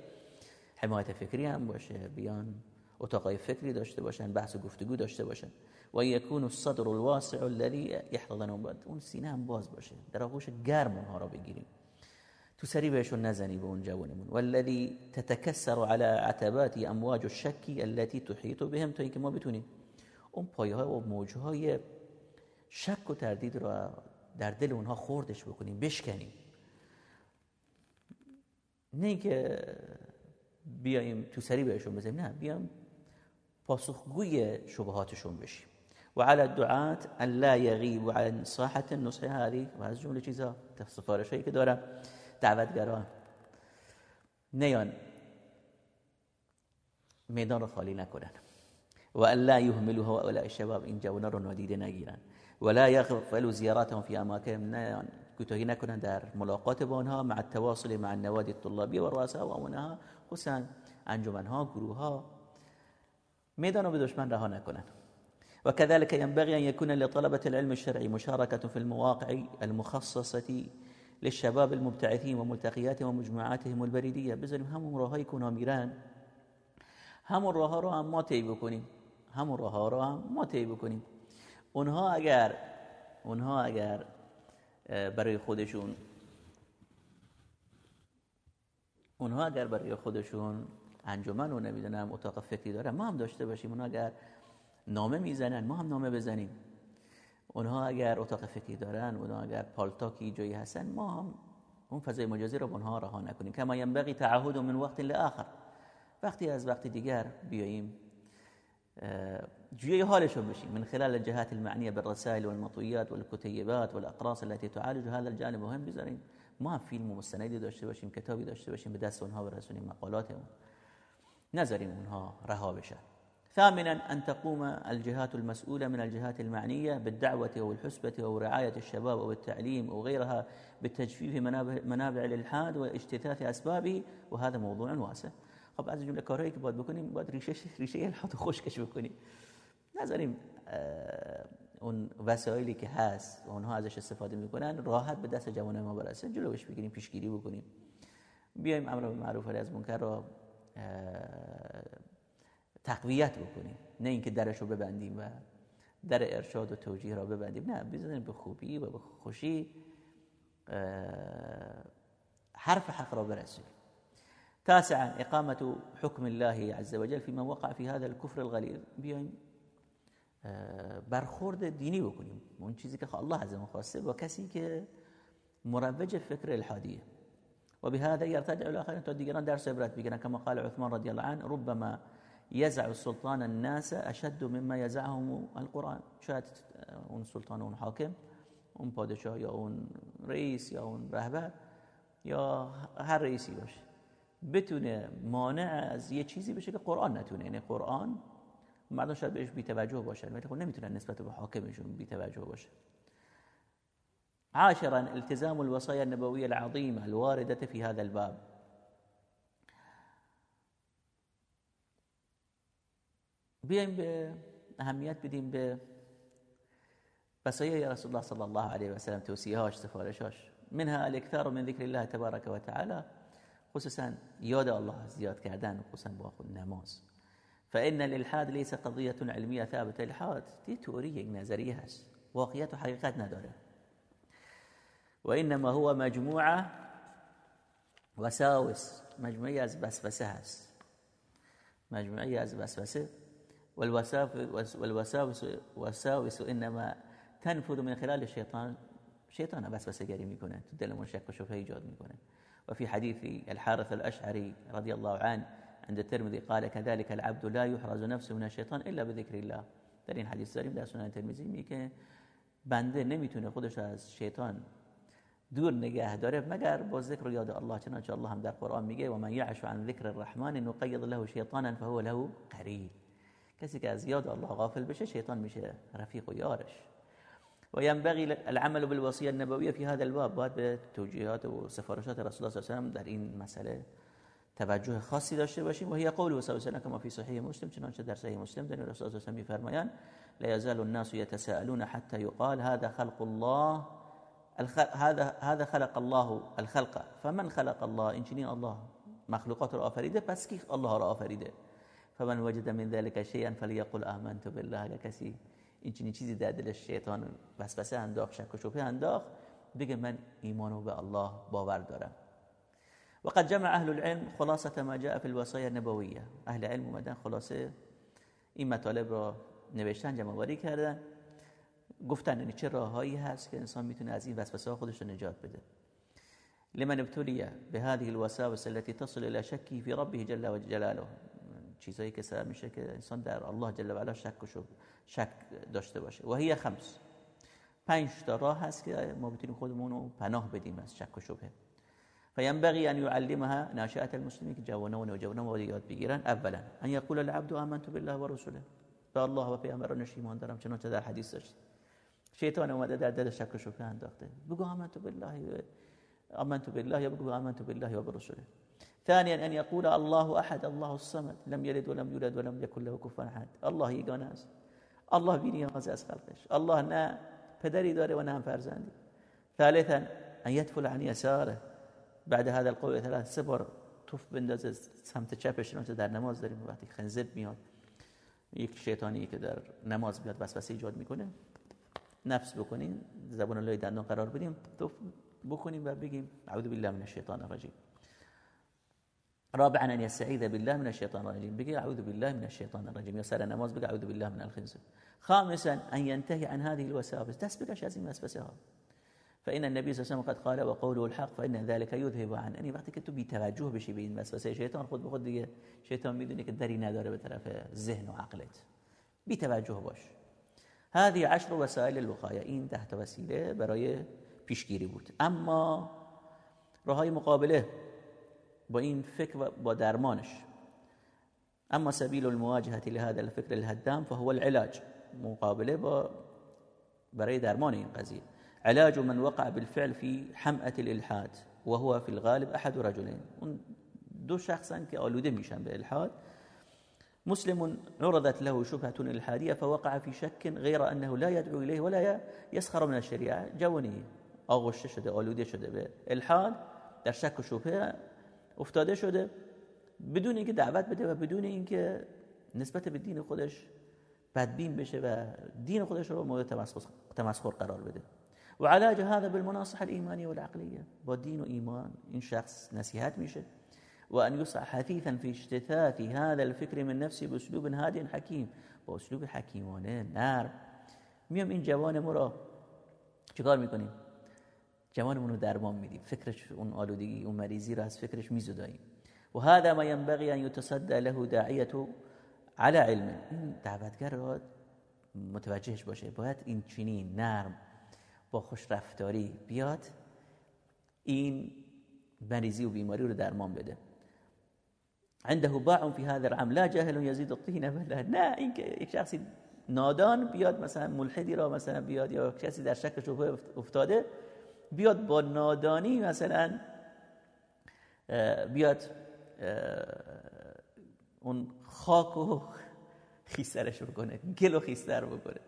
حمایت فکری هم باشه. بیان اتاقای فکری داشته باشن بحث و گفتگو داشته باشن. و یکون الصدر الواسع الذي يحتضنهم بعد اون سینه هم باز باشه. در آغوش گرم اونها را بگیریم. تو سری بهشون نزنی به اون جوانمون والذي تتكسر على عتبات امواج الشك التي تحيط بهم تا اینکه ما بتونیم اون پایه ها و موج های شک و تردید را در دل اونها خوردش بکنیم بشکنیم. نه که بیایم تو سری بهشون بزنیم نه. بیایم پاسخگوی شبهاتشون بشیم. وعلى الدعاة أن لا يغيبوا عن صحة النصح هذه و از جمله چیزها سفارش که دارم. دعوتگران. نیان. میدان رو خالی نکنن. و ان لا يهملوها هؤلاء الشباب. این جوانا رو نادیده نگیرن. ولا يغفلوا زياراتهم في اماكن نیان. کوتاهی نکنن در ملاقات با آنها. مع التواصل مع النوادي الطلابيه والرؤساء و اونها خصوصا انجمنها گروه ها میدان به دشمن رها وكذلك ينبغي أن يكون لطلبة العلم الشرعي مشاركة في المواقع المخصصة للشباب المبتعثين وملتقياتهم ومجموعاتهم البريدية بذاریم همون راهایی که میرن. همون راه ها رو هم ما طی بکنیم. همون رو هم ما طی بکنیم. اونها اگر اونها اگر برای خودشون اونها اگر برای خودشون انجمن و نمی‌دونم اتاق فکری دارن ما هم داشته باشیم اونها اگر نامه می‌زنن ما هم نامه بزنیم. اونها اگر اتاق فکری دارن اونها اگر پالتاکی جایی هستن ما هم اون فضای مجازی رو اونها رها نکنیم. کما ینبغی تعهد من وقت لآخر. وقتی از وقت دیگر بیاییم جوی حالشون بشیم. من خلال الجهات المعنية بالرسائل والمطويات والكتيبات والأقراص التي تعالج هذا الجانب مهم بذاریم. ما فیلم و مستندی داشته باشیم کتابی داشته باشیم به دست اونها برسونیم مقالاتمون. نذاریم اونها رها بشن ثامنا أن تقوم الجهات المسؤولة من الجهات المعنية بالدعوة أو الحسبة أو رعاية الشباب أو التعليم أو غيرها بالتجفيف منابع الإلحاد واجتثاث أسبابه وهذا موضوع واسع. خب از جمله کارهایی که باید بکنیم باید ریشه ریشه الحاد خشکش بکنیم نذاریم اون وسایلی که هست و اونها ازش استفاده میکنن راحت به دست جوان ما برسه. جلوش بگیریم پیشگیری بکنیم. بیایم أمر به معروف از منکر رو تقویت بکنیم. نه اینکه درش رو ببندیم و در ارشاد و توجیه را ببندیم. نه بزنیم به خوبی و به خوشی حرف حق را برسیم تاسعا اقامه حكم الله عز وجل فيما وقع في هذا الكفر الغليظ بیایم برخورد دینی بکنیم. اون چیزی که الله عز وجل خواسته کسی که مروج فکر الحادیه. و بهذا يرتجع الاخرين تا دیگران درس عبرت بگیرن. كما قال عثمان رضی الله عنه ربما يزع السلطان الناس اشد مما يزعهم القرآن. شاید اون سلطان اون حاکم اون پادشاه یا اون رئیس یا اون رهبر یا هر رئیسی باشه بتونه مانع از یه چیزی بشه که قرآن نتونه. یعنی قرآن مردم شاید بهش بی توجه باشن ولی خب نمی‌تونن نسبت به حاکمشون بی توجه باشه عاشرا التزام الوصايا النبوية العظيمة الواردة في هذا الباب. بیایم به اهمیت بدیم به وصایای رسول الله صلی الله علیه و سلم توصیهاش سفارشاش منها الاکثار من ذکر الله تبارک و تعالی خصوصا یاد الله زیاد کردن خصوصا با خود نماز فإن الإلحاد ليس قضية علمية ثابتة. إلحاد دی تئوری یک نظریه هست واقعیت و نداره و انما هو مجموعة وساوس مجموعه از وسوسه هست مجموعه از وسوسه والوساوس وساوس إنما تنفذ من خلال الشيطان شیطان وسوسه گری میکنه تو دلمون شک و شبهه ایجاد وفي حديث الحارث الأشعري رضي الله عنه عند الترمذي قال كذلك العبد لا يحرز نفسه من الشيطان إلا بذكر الله. در این حدیث داریم در سنن ترمذی میگه بنده نمیتونه خودش از شیطان دور نگه داره مگر با ذکر یاد الله چنانچه الله هم در قرآن میگه و من یعش عن ذکر الرحمن نقید له شیطانا فهو له قرین کسی که از یاد الله غافل بشه شیطان میشه رفیق و یارش. و ينبغي العمل بالوصيه النبويه في هذا الباب. باید به توجیهات و سفارشات رسول الله صلی الله علیه و در این مسئله توجه خاصی داشته باشیم. و هي قول و كما في صحیح مسلم چنانچه در صحیح مسلم در رسول الله صلی الله علیه و میفرمایند لا يزال الناس يتساءلون حتى يقال هذا خلق الله هذا هذا خلق الله الخلق. فمن خلق الله؟ این الله. مخلوقات آفریده پس کی الله را فمن وجد من ذلك شيئا فليقل آمنت بالله کسی این چنین چیزی در دلش شیطان. وسوسه انداخت شک و شبهه بگه من ایمانو به الله باور دارم. وقد جمع أهل العلم خلاصة ما جاء في الوصايا النبوية. أهل علم اومدن خلاصه. این مطالب را نوشتن جمع آوری کردن. گفتن یعنی چه راههایی هست که انسان می‌تونه از این وسوسه خودش رو نجات بده. لمن ابتلي بهذه الوساوس التي تصل الى شكه في ربه جل وجلاله چیزایی که سبب میشه که انسان در الله جل و علا شک و شک داشته باشه. و هی خمس. پنج تا راه هست که ما بتونیم خودمون رو پناه بدیم از شک و شبهه فينبغي ان يعلمها ناشئه المسلمين که جوانان و جوانان باید یاد بگیرن. اولا ان يقول العبد آمنت بالله و رسوله به الله و پیامبرانش ایمان دارم چنانچه در حدیث داشت شیطان اومده در دل شک و شبهه انداخته. بگو آمنت بالله آمنت بالله یا بگو آمنت بالله و برسوله. ثانيا ان يقول الله احد الله الصمد. لم يلد ولم يولد ولم يكن له كفوا احد. الله یگانه است. الله بی از خلقش. الله نه پدری داره و نه هم فرزندی. ثالثا ان يدفل عن يساره بعد هذا القول ثلاث سه توف بندازه سمت چپش در نماز داریم. وقتی خنزب میاد یک شیطانی که در نماز بیاد وسوسه ایجاد می‌کنه. نفس بکنیم زبان الله دندان قرار بدیم توف بکنیم و بگیم اعوذ بالله من الشیطان الرجیم. رابعا ان يستعيذ بالله من الشيطان الرجيم بقي اعوذ بالله من الشيطان الرجيم يسال النماز بقي اعوذ بالله من الخنزير خامسا ان ينتهي عن هذه الوساوس دست بقاش از این وسوسه ها فإن النبي صلى الله عليه وسلم قد قال وقوله الحق فإن ذلك يذهب عن یعنی وقتی که تو بی توجه بشی به این وسوسه شیطان خود به خود دیگه شیطان میدونه که دری نداره به طرف ذهن و عقلت. بی توجه باش. هذه عشر وسائل الوقایه این ده تا وسیله برای پیشگیری بود. اما راههای مقابله با این فکر و با درمانش. اما سبیل المواجهه لهذا الفكر الهدام فهو العلاج. مقابله با برای درمان این قضیه. علاج من وقع بالفعل في حمأة الالحاد وهو في الغالب احد رجلين دو شخصن که آلوده میشن به الحاد. مسلم عرضت له شبهة الحادية فوقع في شك غير أنه لا يدعو إليه ولا يسخر من الشريعة. جوانی آغشته شده آلوده شده به الحاد در شک و شبهه افتاده شده. بدون اینکه دعوت بده و بدون اینکه نسبت به دین خودش بدبین بشه و دین خودش رو مورد تمسخر قرار بده. و علاج هذا بالمناصح الإيمانية والعقلية. با دین و ایمان این شخص نصیحت میشه. و ان يصع حثيثا في اجتثاث هذا الفكر من نفسه باسلوب هادي حکیم با اسلوب حکیمانه نرم این جوان ما را چیکار می‌کنیم؟ جوانمون درمان میدیم. فکرش اون آلودگی اون مریضی رو از فکرش میزداییم. و هذا ما ينبغي ان يتصدى له داعیه على علم. این دعوتگر را متوجهش باشه. باید این چنین نرم با خوش رفتاری بیاد این مریضی و بیماری رو درمان بده. عنده باع في هذا العام. لا جاهل يزيد الطين بلا نه این شخصی نادان بیاد مثلا ملحدی را مثلا بیاد یا کسی در شک شبهه افتاده بیاد با نادانی مثلا بیاد اون خاک و خیسترش بکنه گل و خیستر بکنه.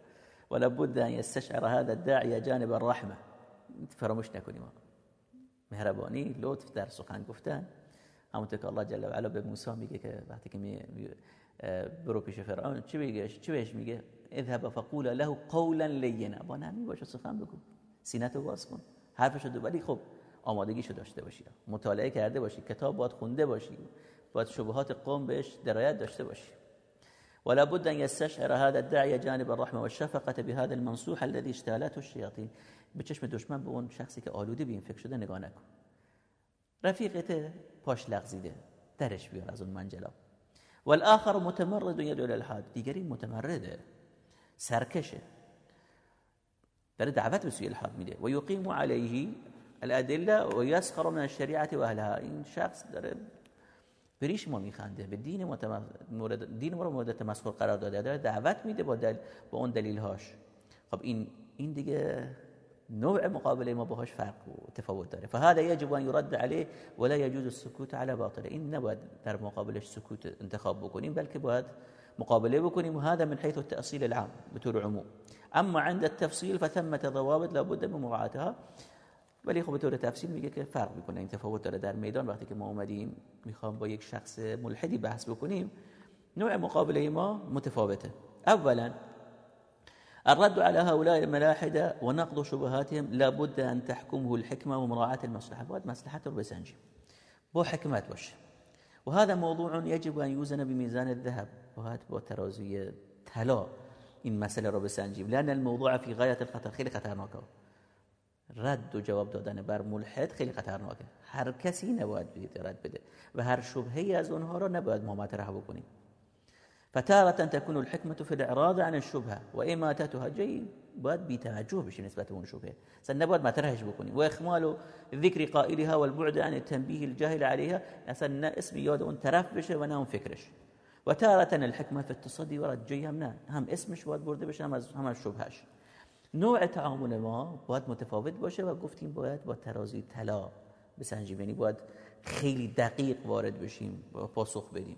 ولا بد ان يستشعر هذا الداعي جانب الرحمه فراموش نکنیم. مهربانی لطف در سخن گفتن. همونطور که الله جل و علا به موسی میگه که وقتی که می برو پیش فرعون چی میگه؟ چی بهش میگه؟ اذهب فقول له قولا لینا. با نمی باشه سخن بگو. سینتو باز کن. حرفشو دو ولی خب آمادگیشو داشته باشی. مطالعه کرده باشی. کتاب باید خونده باشی. باید شبهات قوم بهش درایت داشته باشی. ولا بد ان يستشعر هذا الداعي جانب الرحمه والشفقه بهذا المنصوح الذي اشتالته الشياطين. به دشمن به اون شخصی که آلوده به این فکر شده نگاه نکن. رفیقت پاش لغزیده درش بیار از اون منجلا. والآخر متمرد يدعو الالحاد دیگری متمرده سرکشه. داره دعوت به سوی الحاد میده. و یقیم علیه الادله و یسخر من الشریعه و اهلها. این شخص داره بریش ما میخنده. به دین مورد دین ما رو مورد تمسخر قرار داده. داره دعوت میده با با اون دلیل هاش خب این این دیگه نوع مقابله ما باهاش فرق و تفاوت داره. فهذا يجب ان يرد عليه ولا يجوز السكوت على باطله این نباید در مقابلش سکوت انتخاب بکنیم بلکه باید مقابله بکنیم هذا من حيث التأصيل العام بطور عموم. اما عند التفصيل فثمة ضوابط لابد من مراعاتها. ولی خب به طور تفصیل میگه که فرق می‌کنه. این تفاوت داره در میدان. وقتی که ما اومدیم می‌خوام با یک شخص ملحدی بحث بکنیم نوع مقابله ما متفاوته. اولا الرد على هؤلاء الملاحدة ونقض شبهاتهم لابد أن تحكمه الحكمة ومراعاة المصلحة. باید مصلحت رو بسنجیم با حکمت باشه و هذا موضوع يجب أن يوزن بميزان الذهب. باید با ترازوی طلا این مسئله رو بسنجیم لأن الموضوع في غاية الخطر. خیلی خطرناکه رد و جواب دادن بر ملحد خیلی خطرناکه هر کسی نباید رد بده. و هر شبهه از اونها را نباید ما مطرح بکنیم فتارة تكون الحكمة في الإعراض عن الشبهة وإماتتها جيد باید بی توجه بشی نسبت به شبهه أصلا نباید مطرحش بکنی و اخمال ذکر قائلها والبعد عن التنبيه الجاهل عليها أصلا نه اسم یاد اون طرف بشه و نه اون فکرش و تارة الحکمه في التصدي ورد جی هم هم اسمش باید برده بشه هم از نوع تعامل ما باید متفاوت باشه و گفتیم باید با ترازی طلا بسنجیم. یعنی باید خیلی دقیق وارد بشیم و پاسخ بدیم.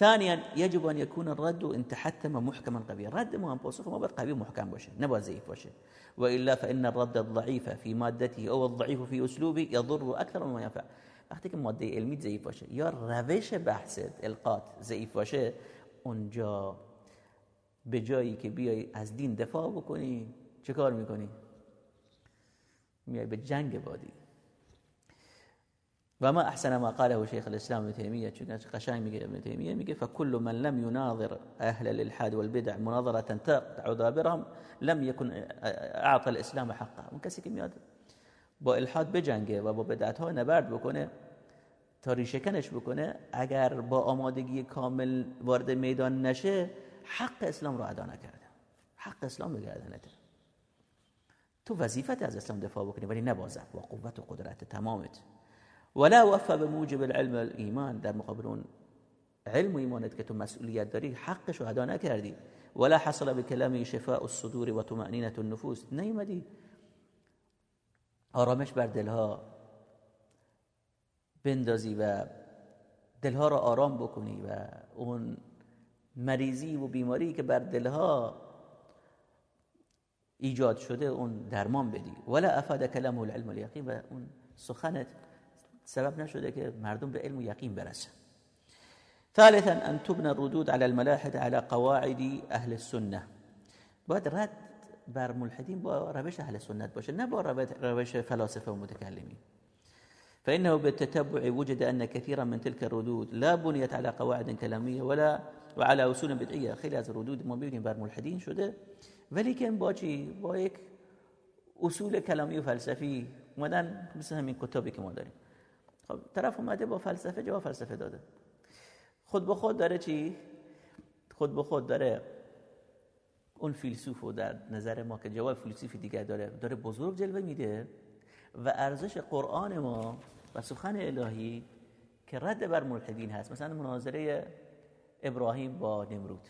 ثانيا يجب أن يكون الرد إن تحتم محكما قويا رد ما پاسخ ما باید قوی محکم باشه نباید ضعیف باشه وإلا فإن الرد الضعيف في مادته أو الضعيف في أسلوبه يضر أكثر مما ينفع. وقتی که مادة علمی ضعیف باشه یا روش بحث القات ضعیف باشه اونجا به جایی که بیای از دین دفاع بکنی چه کار میکنی؟ میای به جنگ بادی و ما احسن ما قاله شيخ الاسلام ابن تيميه قشنگ میگه ابن تيميه میگه فكل من لم يناظر اهل الالحاد والبدع مناظره تقطع دابرهم لم يكن اعطى الاسلام حقه. اون کسی که میاد با الحاد بجنگه و با بدعت ها نبرد بکنه تا ریشکنش بکنه اگر با آمادگی کامل وارد میدان نشه حق اسلام رو ادا نکرده. حق اسلام به گردنته تو وظیفت از اسلام دفاع بکنی ولی نبازد با قوت و قدرت تمامت. ولا وفى بموجب العلم والإيمان در مقابل اون علم و ایمانت که تو مسئولیت داری حقش رو ادا نکردی. ولا حصل بكلامه شفاء الصدور و طمأنینة النفوس. نیومدی. آرامش بر دلها بندازی و دلها را آرام بکنی و اون مریضی و بیماری که بر دلها ایجاد شده اون درمان بدی. ولا افاد کلامه العلم والیقین و اون سخنت سبب نشده که مردم به علم و یقین برسن. ثالثا أن تبنى الردود على الملاحد على قواعد أهل السنة. باید رد بر ملحدین با روش أهل سنت باشه نه با روش فلاسفه و متکلمین. فإنه بالتتبع وجد أن كثيرا من تلك الردود لا بنيت على قواعد كلامية ولا وعلى أصول بدعية. خیلی از ردود ما ببینیم بر ملحدین شده ولی که با چی؟ با یک اصول کلامی و فلسفی. اومدن مثل همین کتابی که ما داریم. خب طرف اومده با فلسفه جواب فلسفه داده. خود به خود داره چی؟ خود به خود داره اون فیلسوف و در نظر ما که جواب فیلسوفی دیگر داره داره بزرگ جلوه میده و ارزش قرآن ما و سخن الهی که رد بر ملحدین هست. مثلا مناظره ابراهیم با نمرود.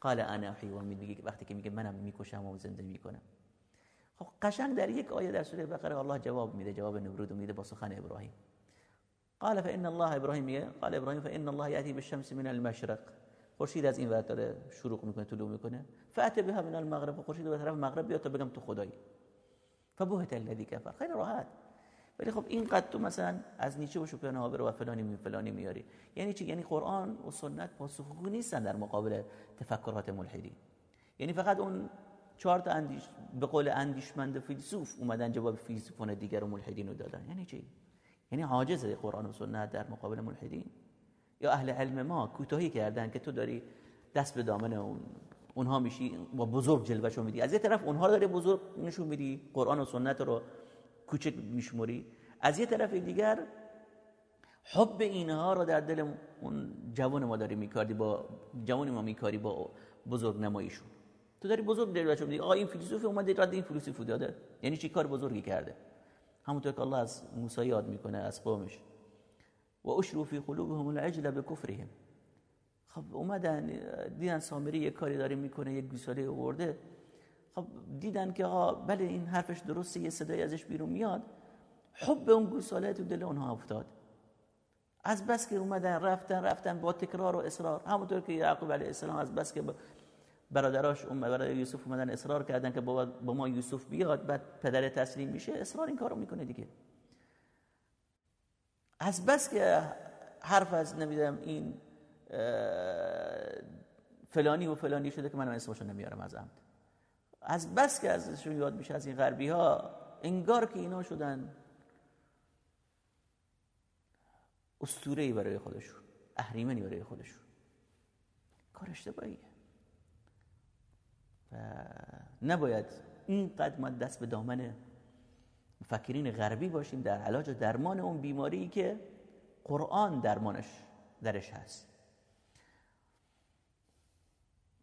قال انا احی و میگه وقتی که میگه منم می‌کشم و زنده می‌کنم. خب قشنگ در یک آیه در سوره بقره الله جواب میده جواب نمرود میده با سخن ابراهیم. قال فإن الله میگه قال ابراهیم فإن الله یأتی بالشمس من المشرق. خورشید از این ور داره شروع می‌کنه طلوع می‌کنه. فأت بها من المغرب خورشید به طرف مغرب بیاد تا بگم تو خدایی. فبهت الذی کفر. خیلی راحت. ولی خب اینقدر تو مثلا از نیچه و شوپنهاور و فلانی می فلانی میاری. یعنی چی؟ یعنی قرآن و سنت پاسخگو نیستن در مقابل تفکرات ملحدی. یعنی فقط اون چهار تا اندیش به قول اندیشمند فیلسوف اومدن جواب فیلسوفان دیگر و ملحدین رو دادن. یعنی چی؟ یعنی عاجز قرآن و سنت در مقابل ملحدین. یا اهل علم ما کوتاهی کردن که تو داری دست به دامن اون اونها میشی با بزرگ جلوهشو میدی. از یه طرف اونها رو داری بزرگ نشون میدی قرآن و سنت رو کوچک میشموری. از یه طرف دیگر حب اینها رو در دل اون جوان ما داری می‌کردی با جوان ما میکاری با بزرگ نماییشون. تو داری بزرگ جلوهشو میدی. آقا این فیلسوف اومده رد این فیلسوف داده. یعنی چی؟ کار بزرگی کرده. همونطور که الله از موسی یاد می‌کنه از قومش. و اشرو فی قلوبهم العجل بکفرهم. خب اومدن دیدن سامری یه کاری داره می‌کنه یک گوساله آورده. خب دیدن که آقا بله این حرفش درسته یه صدای ازش بیرون میاد. حب اون گوساله تو دل اونها افتاد. از بس که اومدن رفتن رفتن با تکرار و اصرار. همونطور که یعقوب علیه السلام از بس که برادراش اون برادر یوسف اومدن اصرار کردن که با ما یوسف بیاد بعد پدر تسلیم میشه اصرار این کارو می‌کنه دیگه. از بس که حرف از نمی‌دونم این فلانی و فلانی شده که من اسمشو نمیارم از عمد از بس که ازشون یاد میشه از این غربی ها انگار که اینا شدن اسطوره‌ای برای خودشون اهریمنی برای خودشون. کار اشتباهیه. نباید اینقدر ما دست به دامن مفکرین غربی باشیم در علاج درمان اون بیماری که قرآن درمانش درش هست.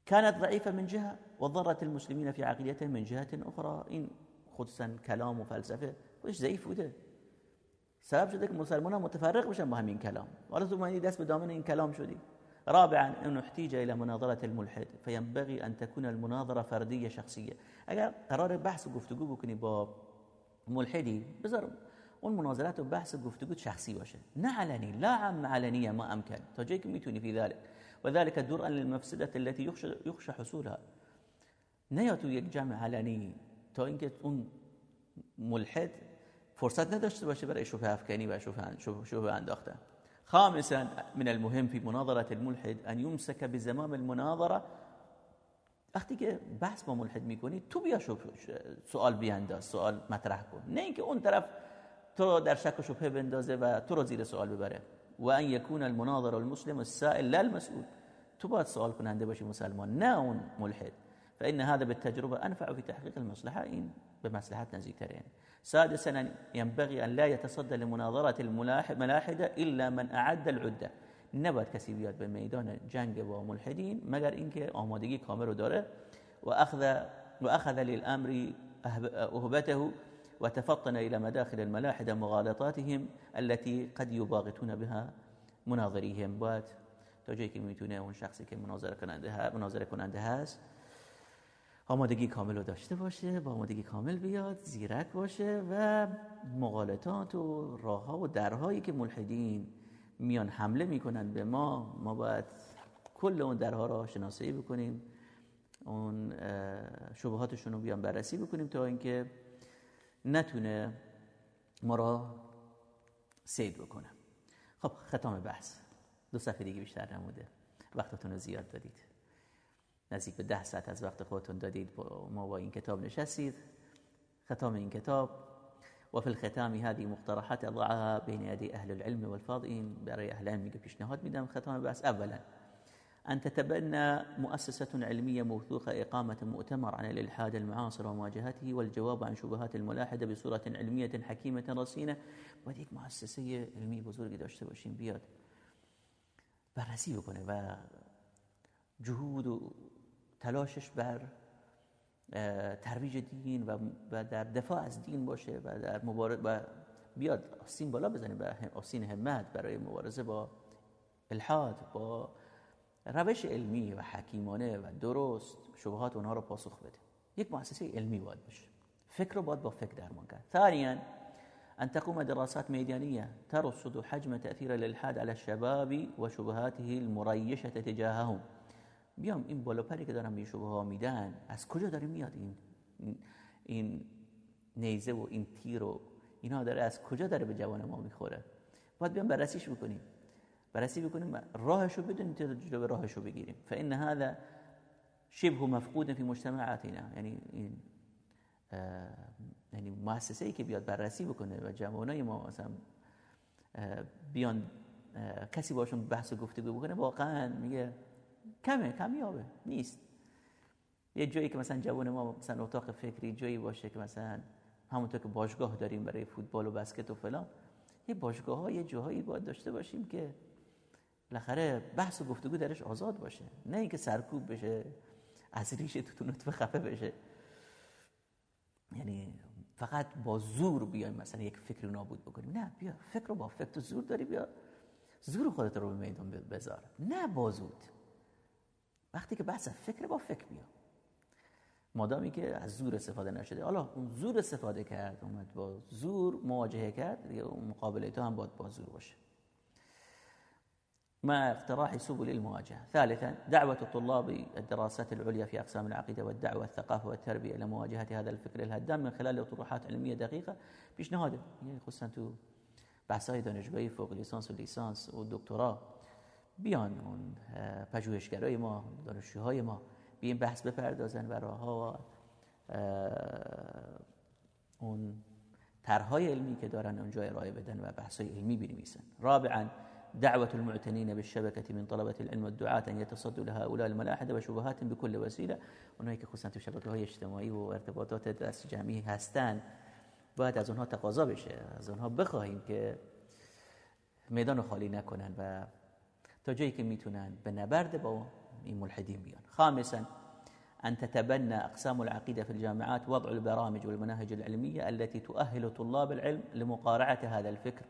كانت ضعيفة من جهة وضرت المسلمين في عقيدتهم من جهة أخرى این خصوصا کلام و فلسفه خودش ضعیف سبب شده ها متفرق بشن با همین کلام. حالا تو معنی دست به دامن این کلام شدی. رابعا ان احتیج إلى مناظرة الملحد فينبغي أن تكون المناظرة فردية شخصية. اگر قرار بحث و گفتگو بکنی با ملحدی بذار اون مناظرات و بحث و گفتگو شخصی باشه. نه علنی لا عم علنیه ما امکن. تا جایی که میتونی فی ذلك وذلك درءا للمفسدة التي يخشى حصولها. نه تو یک جمع علنی تا اینکه اون ملحد فرصت نداشته باشه برای شبه افکنی و شبه انداختن. خامسا من المهم في مناظرة الملحد أن يمسك بزمام المناظرة. وقتی که بحث با ملحد میکنی تو بیا سوال بیانداز سوال مطرح کن. نه اینکه اون طرف تو رو در شک و شبهه بندازه و تو رو زیر سوال ببره. و ان یکون المناظر المسلم السائل لا المسئول. تو باید سوال کننده باشی مسلمان نه اون ملحد. فإن هذا بالتجربة أنفع في تحقيق المصلحة. إن بمصلحات نزيكترين سادسا ينبغي أن لا يتصدى لمناظرة الملاحدة إلا من أعد العدة. نباید کسی بیاد به میدان جنگ با ملحدین مگر اینکه آمادگی کامل رو داره. و اخذ و اخذ للامر أهبته وتفطن إلى مداخل الملاحدة مغالطاتهم التي قد يباغتون بها مناظريهم. باید تا جایی که میتونه اون شخصی که مناظره کننده مناظره کننده هست آمادگی کامل رو داشته باشه با آمادگی کامل بیاد زیرک باشه و مغالطات و راه ها و درهایی که ملحدین میان حمله می‌کنن به ما ما باید کل اون درها را شناسایی بکنیم اون شبهاتشون رو بیان بررسی بکنیم تا اینکه نتونه ما را سید بکنه. خب ختام بحث. دو صفحه دیگه بیشتر نموده. وقتتون رو زیاد دادید. نزدیک به ده ساعت از وقت خودتون دادید ما با این کتاب نشستید. ختام این کتاب. وفي الختام هذه مقترحات أضعها بين يدي أهل العلم والفاضلين. برای أهل العلم میگه پیشنهاد میدم ختام بس أولا أن تتبنى مؤسسة علمية موثوقة إقامة مؤتمر عن الإلحاد المعاصر ومواجهته والجواب عن شبهات الملاحدة بصورة علمية حكيمة رصينة. باید یک مؤسسه علمی بزرگی داشته باشیم بیاد بررسی بکنه و جهود و تلاشش بر ترویج دین و در دفاع از دین باشه و در مبارز و بیاد آستین بالا بزنیم به آستین همت برای مبارزه با الحاد با روش علمی و حکیمانه و درست شبهات اونها رو پاسخ بده. یک مؤسسه علمی باید باشه. فکر رو باید با فکر درمان کرد. ثانیا أن تقوم دراسات ميدانية ترصد حجم تأثير الإلحاد على الشباب وشبهاته المريشة تجاههم. بیام این بالاپری که دارم به شبه ها میدن از کجا داره میاد این این نیزه و این تیر و اینا داره از کجا داره به جوان ما می‌خوره؟ باید بیام بررسیش بکنیم. بررسی بکنیم راهشو بدونیم تا جلو راهشو بگیریم. فان هذا شبه مفقود فی مجتمعاتنا. یعنی این یعنی مؤسسه ای که بیاد بررسی بکنه و جوانای ما مثلا بیان کسی باشون بحث و گفتگو بکنه واقعا میگه کمه کمیابه. نیست. یه جایی که مثلا جوان ما مثلا اتاق فکری جایی باشه که مثلا همونطور که باشگاه داریم برای فوتبال و بسکت و فلان یه باشگاه ها یه جاهایی باید داشته باشیم که بالاخره بحث و گفتگو درش آزاد باشه. نه اینکه سرکوب بشه از ریش تو نطفه خفه بشه. یعنی فقط با زور بیایم مثلا یک فکر نابود بکنیم. نه بیا فکر رو با فکر تو زور داری بیا. زور خودت رو به میدان بذار. نه با زود. وقتی که بحث فکر با فکر بیا مادامی که از زور استفاده نشده. حالا اون زور استفاده کرد اومد با زور مواجهه کرد دیگه اون مقابله تو هم باید با زور باشه. مع اقتراح سبل المواجهة ثالثا دعوة الطلاب الدراسات العليا في أقسام العقيدة والدعوة والثقافة والتربية إلى هذا الفكر الهدام من خلال طروحات علمية دقيقة. پیشنهاده يعني خصوصا تو بحثای دانشگاهی فوق لیسانس و لیسانس و دکترا. بیان اون پژوهشگرای ما دانشجوهای ما به این بحث بپردازن و راهها اون طرحهای علمی که دارن اونجا ارائه بدن و بحثای علمی بنویسن. رابعا دعوة المعتنين بالشبكة من طلبة العلم والدعاة أن يتصدوا لهؤلاء الملاحدة وشبهات بكل وسيلة اونایی که خصوصا تو شبکه های اجتماعی و ارتباطات دست جمعی هستن باید از اونها تقاضا بشه. از اونها بخواهیم که میدان خالی نکنن و تا جایی که میتونن به نبرد با این ملحدین بیان. خامسا أن تتبنى أقسام العقيدة في الجامعات وضع البرامج والمناهج العلمية التي تؤهل طلاب العلم لمقارعة هذا الفكر.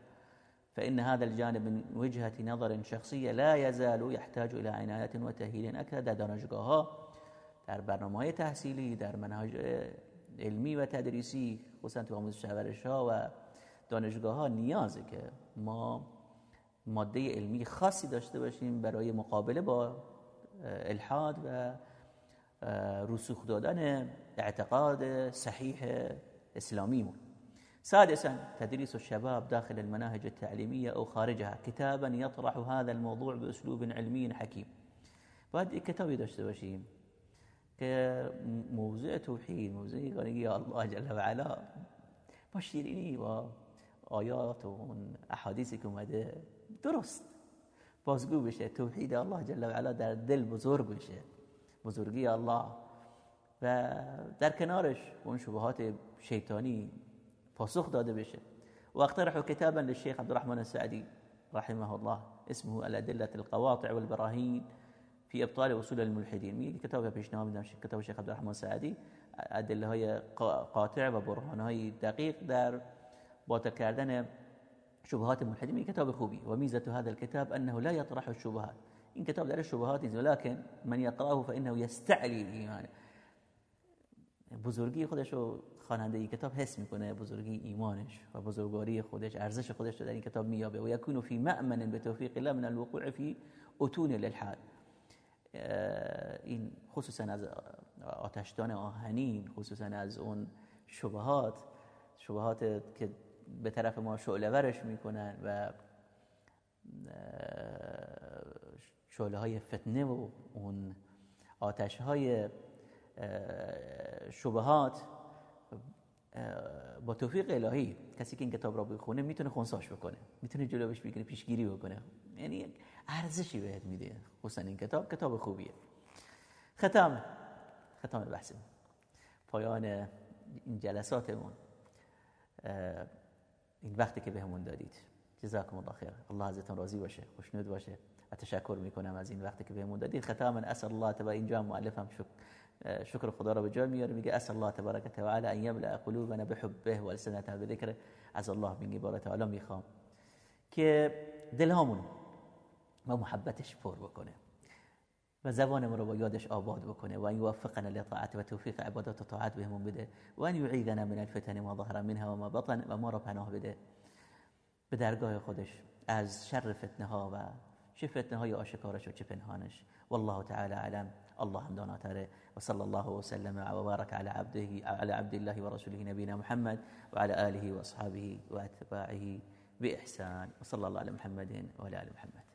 فإن هذا الجانب من وجهة نظر شخصية لا يزال يحتاج إلى عناية وتأهيل أكثر در دانشگاه در برنامه تحصیلی در منهج علمی و تدریسی خصوصا تو آموزش ها و دانشگاه ها نیازه که ما ماده علمی خاصی داشته باشیم برای مقابله با الحاد و رسوخ دادن اعتقاد صحيح اسلامیمون. سادسا تدريس الشباب داخل المناهج التعليمية أو خارجها. كتابا يطرح هذا الموضوع بأسلوب علمي حكيم باید کتابی داشته باشیم که موضوع توحید موضوع یگانگی الله جل و علا با شیرینی با آیات و درست بازگو بشه توحید الله جل و علا در دل بزرگ بشه. بزرگی الله. و در کنارش اون شبهات شیطانی پاسخ داده بشه. واقترح كتابا للشيخ عبد الرحمن السعدي رحمه الله اسمه الأدلة القواطع والبراهين في ابطال وصول الملحدين میگه کتاب پیشنهاد میدم کتاب شیخ عبدالرحمن السعدی ادله های قاطع و برهان های دقیق در باطل کردن شبهات الملحدين میگه کتاب خوبی و میزه هذا الكتاب أنه لا يطرح الشبهات. این کتاب در شبهات نیست ولكن من يقرأه فإنه يستعلي ایمان بزرگی خودش رو خواننده این کتاب حس میکنه بزرگی ایمانش و بزرگواری خودش ارزش خودش رو در این کتاب میابه و یکون فی مأمن به توفیق الله من الوقوع فی اتون الالحاد این خصوصا از آتشدان آهنین خصوصا از اون شبهات شبهات که به طرف ما شعله ورش می‌کنن و شعله های فتنه و اون آتش های شبهات با توفیق الهی کسی که این کتاب را بخونه می‌تونه خونساش بکنه می‌تونه جلوش بگیره پیشگیری بکنه. یعنی ارزشی بهت میده خصوصا این کتاب. کتاب خوبیه. ختام ختام بحث پایان این جلساتمون. این وقتی که بهمون دادید. جزاكم الله خیر. الله ازتون راضی باشه خوشنود باشه. تشکر می‌کنم از این وقتی که بهمون دادید. ختاما اسال الله تبارک اینجا مؤلفم شکر شکر خدا را به جای میاره. میگه اسال الله تبارک و تعالی ان یملا قلوبنا بحبه و السنتنا بذکر از الله میگه بارک تعالی می‌خوام. که دلهامون و محبتش پر بکنه. و زبانمون رو با یادش آباد بکنه و ان یوفقنا لطاعت و توفیق عبادات و طاعت بهمون بده و ان یعیذنا من الفتن ما ظهر منها و ما بطن و ما را پناه بده. به درگاه خودش از شر فتنه ها و چه فتنه های آشکارش و چه پنهانش. والله تعالی علم الله هم داناتره. وصلى الله وسلم وبارك على عبده على عبد الله ورسوله نبينا محمد وعلى آله وأصحابه وأتباعه بإحسان. وصلى الله على محمد وعلى آل محمد.